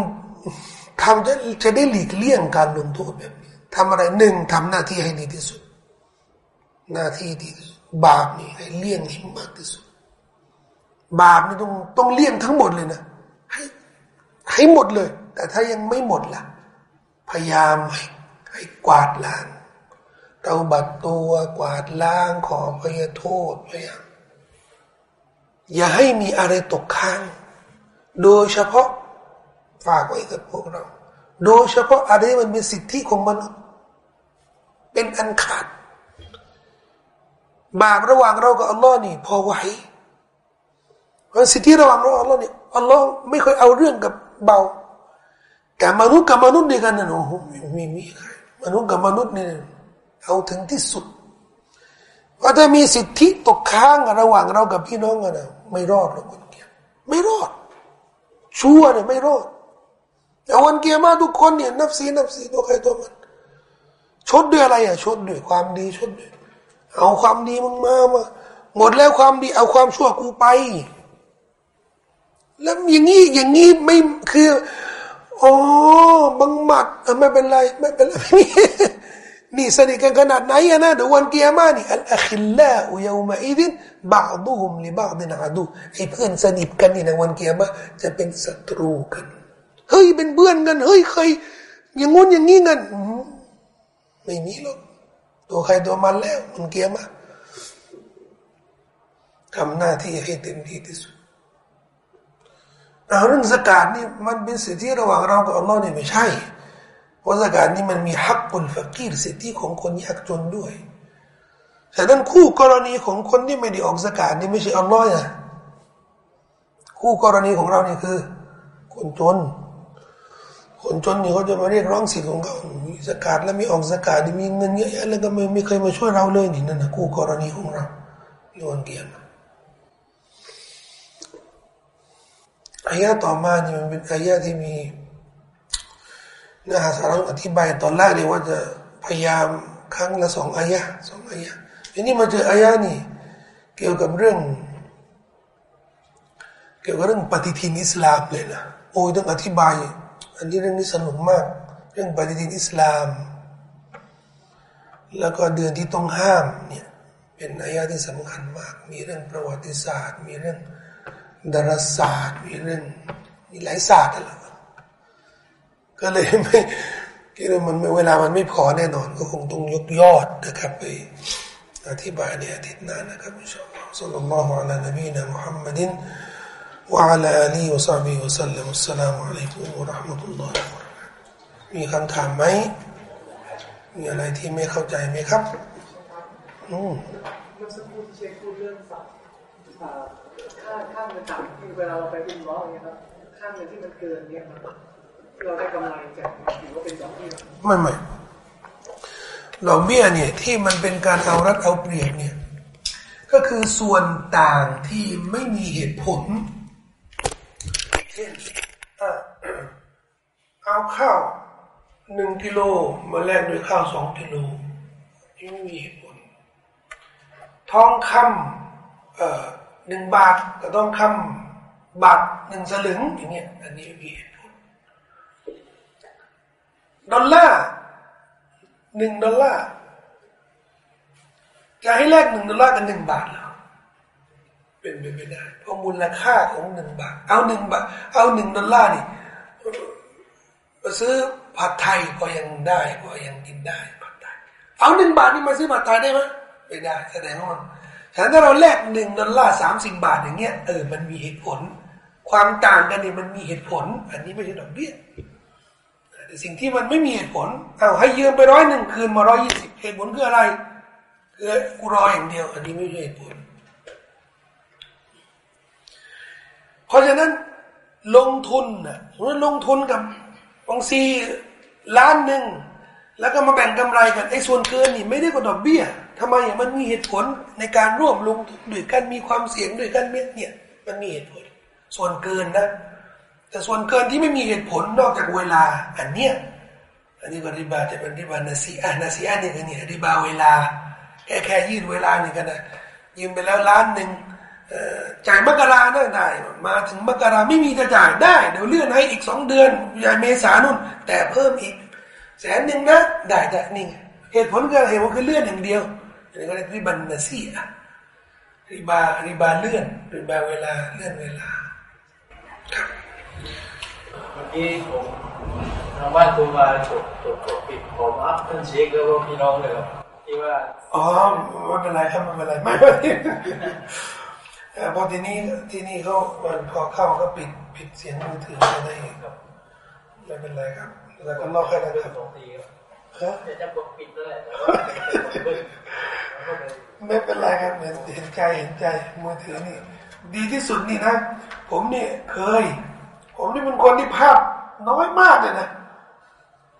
[SPEAKER 1] ทำจะจะได้หลีกเลี่ยงการลงโทษแบบนี้ทำอะไรหนึ่งทำหน้าที่ให้ดีที่สุด หน้าที่ดีที่บาปนี่ให้เลี่ยงให้มากที่สุด บาปนี่ต้องต้องเลี่ยงทั้งหมดเลยนะให้ให้หมดเลย แต่ถ้ายังไม่หมดล่ะ พยายามให้ให้กวาดล้าง เตาบัดตัวกวาดล้างขอพยโทษพยายามอย่าให้มีอะไรตกค้าง โดยเฉพาะฝากไว้กับพวกเรา โดยเฉพาะอะไรมันเป็นสิทธิของมนุษย์ เป็นอันขาด บาประหว่างเรากับอัลลอฮ์นี่ พอไหวสิทธิระหว่างเราอัลลอฮ์นี่อัลลอฮ์ไม่เคยเอาเรื่องกับเบาแต่มนุษย์กับมนุษย์ด้วยกันนะโอ้โหมีมีใครมนุษย์กับมนุษย์นี่ เอาถึงที่สุดว่าถ้ามีสิทธิตกค้างระหว่างเรากับพี่น้องกันนะไม่รอดหรอกคนเกียรไม่รอด ชั่วเนี่ยไม่รอดแต่วันเกียร์มาทุกคนเนี่ยนับซีนับซีตัวใครตัวมัน ชดด้วยอะไรอะชดด้วยความดีชดด้วย เอาความดีมึงมามาหมดแล้วความดีเอาความชั่วกูไป แล้วอย่างนี้อย่างนี้ไม่คืออ๋อบังหมัดไม่เป็นไร ไม่เป็นไร นี่สนิทกันขนาดไหนอะนะเดี๋ยววันเกียร์มานี่อัลอคิลลาอุยามาอิดินบาดุฮุมลิบาดินอาดูไอ้เพื่อนสนิทกันนี่ในวันเกียร์มาจะเป็นศัตรูกันเฮ้ยเป็นเพื่อนกันเฮ้ยเคยอย่างงู้นอย่างนี้กันไม่มีหรอกตัวใครตัวมันแล้วมันเกียร์มาทำหน้าที่ให้เต็มที่ที่สุดเรื่องสกาดนี่มันเป็นสิทธิระหว่างเรากับอัลลอฮ์นี่ไม่ใช่ เพราะสกาดนี่มันมีฮักกุลฟักีรสิทธิของคนยากจนด้วยแต่นั้นคู่กรณีของคนที่ไม่ได้ออกสกาดนี่ไม่ใช่อัลลอฮ์นะคู่กรณีของเราเนี่ยคือ คนจน คนจนนี่เขาจะมาเรียกร้องสิทธิของเขามีสกาดแล้วมีออกสกาดมีเงินเยอะแยะแล้วก็ไม่ไม่เคยมาช่วยเราเลยนี่นั่นนะคู่กรณีของเราในวันเกียรติอายะต่อมาเนี่ยมันเป็นอายะที่มี นื้อหาสาระอธิบายตอนแรกเลยว่าจะพยายามครั้งละสองอายะสองอายะทีนี้มาเจออายะนี่เกี่ยวกับเรื่อง เกี่ยวกับเรื่องปฏิทินอิสลามเลยนะโอ้ยต้องอธิบาย อันนี้เรื่องนี้สนุกมาก เรื่องปฏิทินอิสลาม แล้วก็เดือนที่ต้องห้ามเนี่ยเป็นอายะที่สำคัญมาก มีเรื่องประวัติศาสตร์ มีเรื่องดาราศาสตร์ มีเรื่องมีหลายศาสตร์อะไร ก็เลยไม่คิดว่ามันเวลามันไม่พอแน่นอน ก็คงต้องยกยอดนะครับไปอธิบายในอาทิตย์หน้านะครับอินชาอัลลอฮฺสัลลัลลอฮุอะลัยนบีนะมุฮัมมัดิน وعلى آله وصحبه وسلم السلام عليكم ورحمة الله وبركاته มีคำถามไหมมีอะไรที่ไม่เข้าใจไหมครับอืม
[SPEAKER 2] เมื่อสักครู่ที่เชคพูดเรื่องสัตว์ค่าค่าเงินต่ำที่เวลาเราไปบินล้ออย่างเงี้ยครับค่าเงินที่มันเกินเนี่ยครับที่ เราได้กำไรจากถือว่าเป็นดอกเบี้ย
[SPEAKER 1] ไม่ไม่ดอกเบี้ยเนี่ยที่มันเป็นการเอารัดเอาเปรียบเนี่ยก็คือส่วนต่างที่ไม่มีเหตุผลเช่นเอาข้าวหนึ่งกิโลมาแลกด้วยข้าวสองกิโลที่ไม่มีเหตุผลทองคำหนึ่งบาทก็ต้องคำบาทหนึ่งสลึงอย่างเงี้ยอันนี้มีเหตุ ดอลลาร์หนึ่งดอลลาร์จะให้แลกหนึ่งดอลลาร์กับหนึ่งบาทแล้วเป็นไปไม่ได้เพราะมูลค่าของหนึ่งบาท เอาหนึ่งบาท เอาหนึ่งดอลลาร์นี่มาซื้อผัดไทยก็ยังได้ก็ยังกินได้ผัดไทยเอาหนึ่งบาทนี่มาซื้อผัดไทยได้ไหมไม่ได้แสดงว่ามันฉะนั้นถ้าเราแลกหนึ่งดอลลาร์สามสิบบาทอย่างเงี้ยเออมันมีเหตุผล ความต่างกันเนี่ยมันมีเหตุผล อันนี้ไม่ใช่ดอกเบี้ย สิ่งที่มันไม่มีเหตุผล เอาให้ยืมไปร้อยหนึ่งคืนมาร้อยยี่สิบเหตุผลคืออะไร คือกูรออย่างเดียว อันนี้ไม่ใช่เหตุผล เพราะฉะนั้นลงทุนนะสมมติลงทุนกับบางซีล้านหนึ่งแล้วก็มาแบ่งกำไรกันไอ้ส่วนเกินนี่ไม่ได้กว่าดอกเบี้ยทำไมอะมันมีเหตุผลในการร่วมลงทุนด้วยกันมีความเสี่ยงด้วยกันเนี่ยมันมีเหตุผล ส่วนเกินนะ แต่ส่วนเกินที่ไม่มีเหตุผลนอกจากเวลา อันเนี้ยอันนี้ก็ริบาจะเป็นริบานาซีอานาซีอานี่คือเนี่ยริบาเวลา แค่แค่ยืดเวลานี่กันนะยืมไปแล้วล้านหนึ่งจ่ายมกราได้ได้มาถึงมกราไม่มีจะจ่ายได้ เดี๋ยวเลื่อนให้อีกสองเดือนใหญ่เมษานุ่น แต่เพิ่มอีกแสนหนึ่งนะได้ได้นี่เหตุผลคือเหตุผลคือเลื่อนอย่างเดียวอันนี้ก็เรียกริบันนาซีอะริบาริบาเลื่อนริบาเวลาเลื่อนเวลาครับ
[SPEAKER 3] เมื่อกี้ผมทางบ้านโทรมาจบจบจบปิดผมอัพเพิ่นเช็คแล้วก็พี่น้องเลยครับที่ว่า
[SPEAKER 1] อ๋อไม่เป็นไรครับไม่เป็นไรไม่เป็นไรเอ่อพอทีนี้ที่นี่เขามันพอเข้าก็ปิดปิดเสียงมือถืออะไร
[SPEAKER 3] ครับ
[SPEAKER 1] ไม่เป็นไรครับแล้วก็นอกแค่นั้น
[SPEAKER 3] เพิ่
[SPEAKER 1] ครับ
[SPEAKER 3] สองทีครับ
[SPEAKER 1] ครับ
[SPEAKER 3] จะจะกดปิดแล้วแหละแต่ว่าเพิ่นแล้วก็ไป
[SPEAKER 1] ไม่เป็นไรครับเห็นเห็นใจเห็นใจมือถือนี่ ดีที่สุดนี่นะ ผมนี่เคย ผมนี่เป็นคนที่ภาพน้อยมากเลยนะ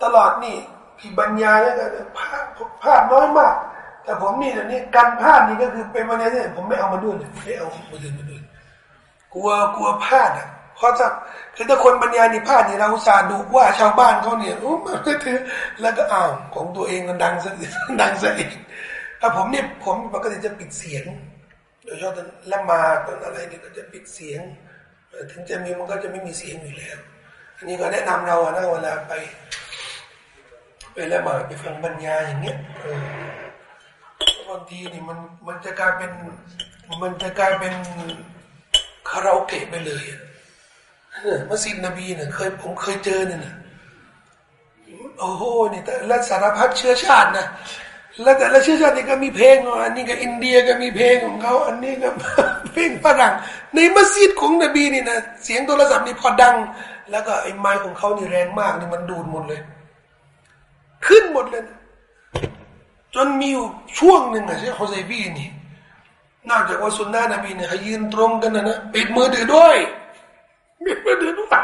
[SPEAKER 1] ตลอดนี่ที่บรรยายแล้วก็ภาพภาพน้อยมาก แต่ผมนี่เดี๋ยวนี้การภาพนี่ก็คือเป็นบรรยายที่ผมไม่เอามาด้วยเลยไม่เอามือถือมาด้วยกลัวกลัวพลาดอะเพราะถ้าคือถ้าคนบรรยายนี่พลาดนี่เราสาดูว่าชาวบ้านเขาเนี่ยโอ้มาถือแล้วก็อ้าวของตัวเองมันดังซะดังซะเองถ้าผมเนี่ยผมปกติจะปิดเสียงโดยเฉพาะตอนละมาตอนอะไรเนี่ยก็จะปิดเสียง ถึงจะมีมันก็จะไม่มีเสียงอยู่แล้ว อันนี้ก็แนะนำเราอะนะเวลาไปไปละหมาดไปฟังบรรยายอย่างเงี้ยบางทีนี่มันมันจะกลายเป็น มันจะกลายเป็นคาราโอเกะไปเลยอะเออมัสยิดนบีเนี่ยเคยผมเคยเจอเนี่ยนะโอ้โหนี่แต่ละสารพัดเชื้อชาตินะ แล้วแต่ละเชื้อชาติก็มีเพลงอันนี้ก็อินเดียก็มีเพลงของเขาอันนี้ก็เพลงฝรั่ง ในมัสยิดของนบีนี่นะเสียงโทรศัพท์นี่พอดัง แล้วก็ไอ้ไม้ของเขานี่แรงมากนี่มันดูดหมดเลย ขึ้นหมดเลยนะจนมีอยู่ช่วงหนึ่งอะใช่ฮุซัยบีนี่นอกจากว่าสุนนะนบีเนี่ยยืนตรงกันนะนะปิดมือถือด้วยปิดมือถือด้วย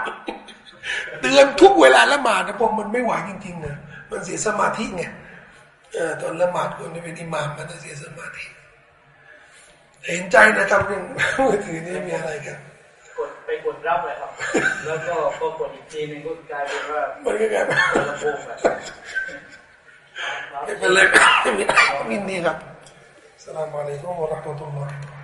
[SPEAKER 1] เตือนทุกเวลาละหมาดนะผมมันไม่ไหวจริงๆนะมันเสียสมาธิไง ตอนละหมาดคนที่เป็นอิหมามมันจะเสียสมาธิเห็นใจนะครับเรื่องมือถือนี่มีอะไรครับ
[SPEAKER 3] กดไปกดรับเลยครับ แล้วก็ก็กดอีกทีนึงก็กลายเป็นว่า
[SPEAKER 1] มันก็กลายเป็น
[SPEAKER 3] ลำโพงแบบ
[SPEAKER 1] ไม่เป็นไรไม่มีอะไรมินดีครับสลามอะลัยกุมวะเราะห์มะตุลลอฮ์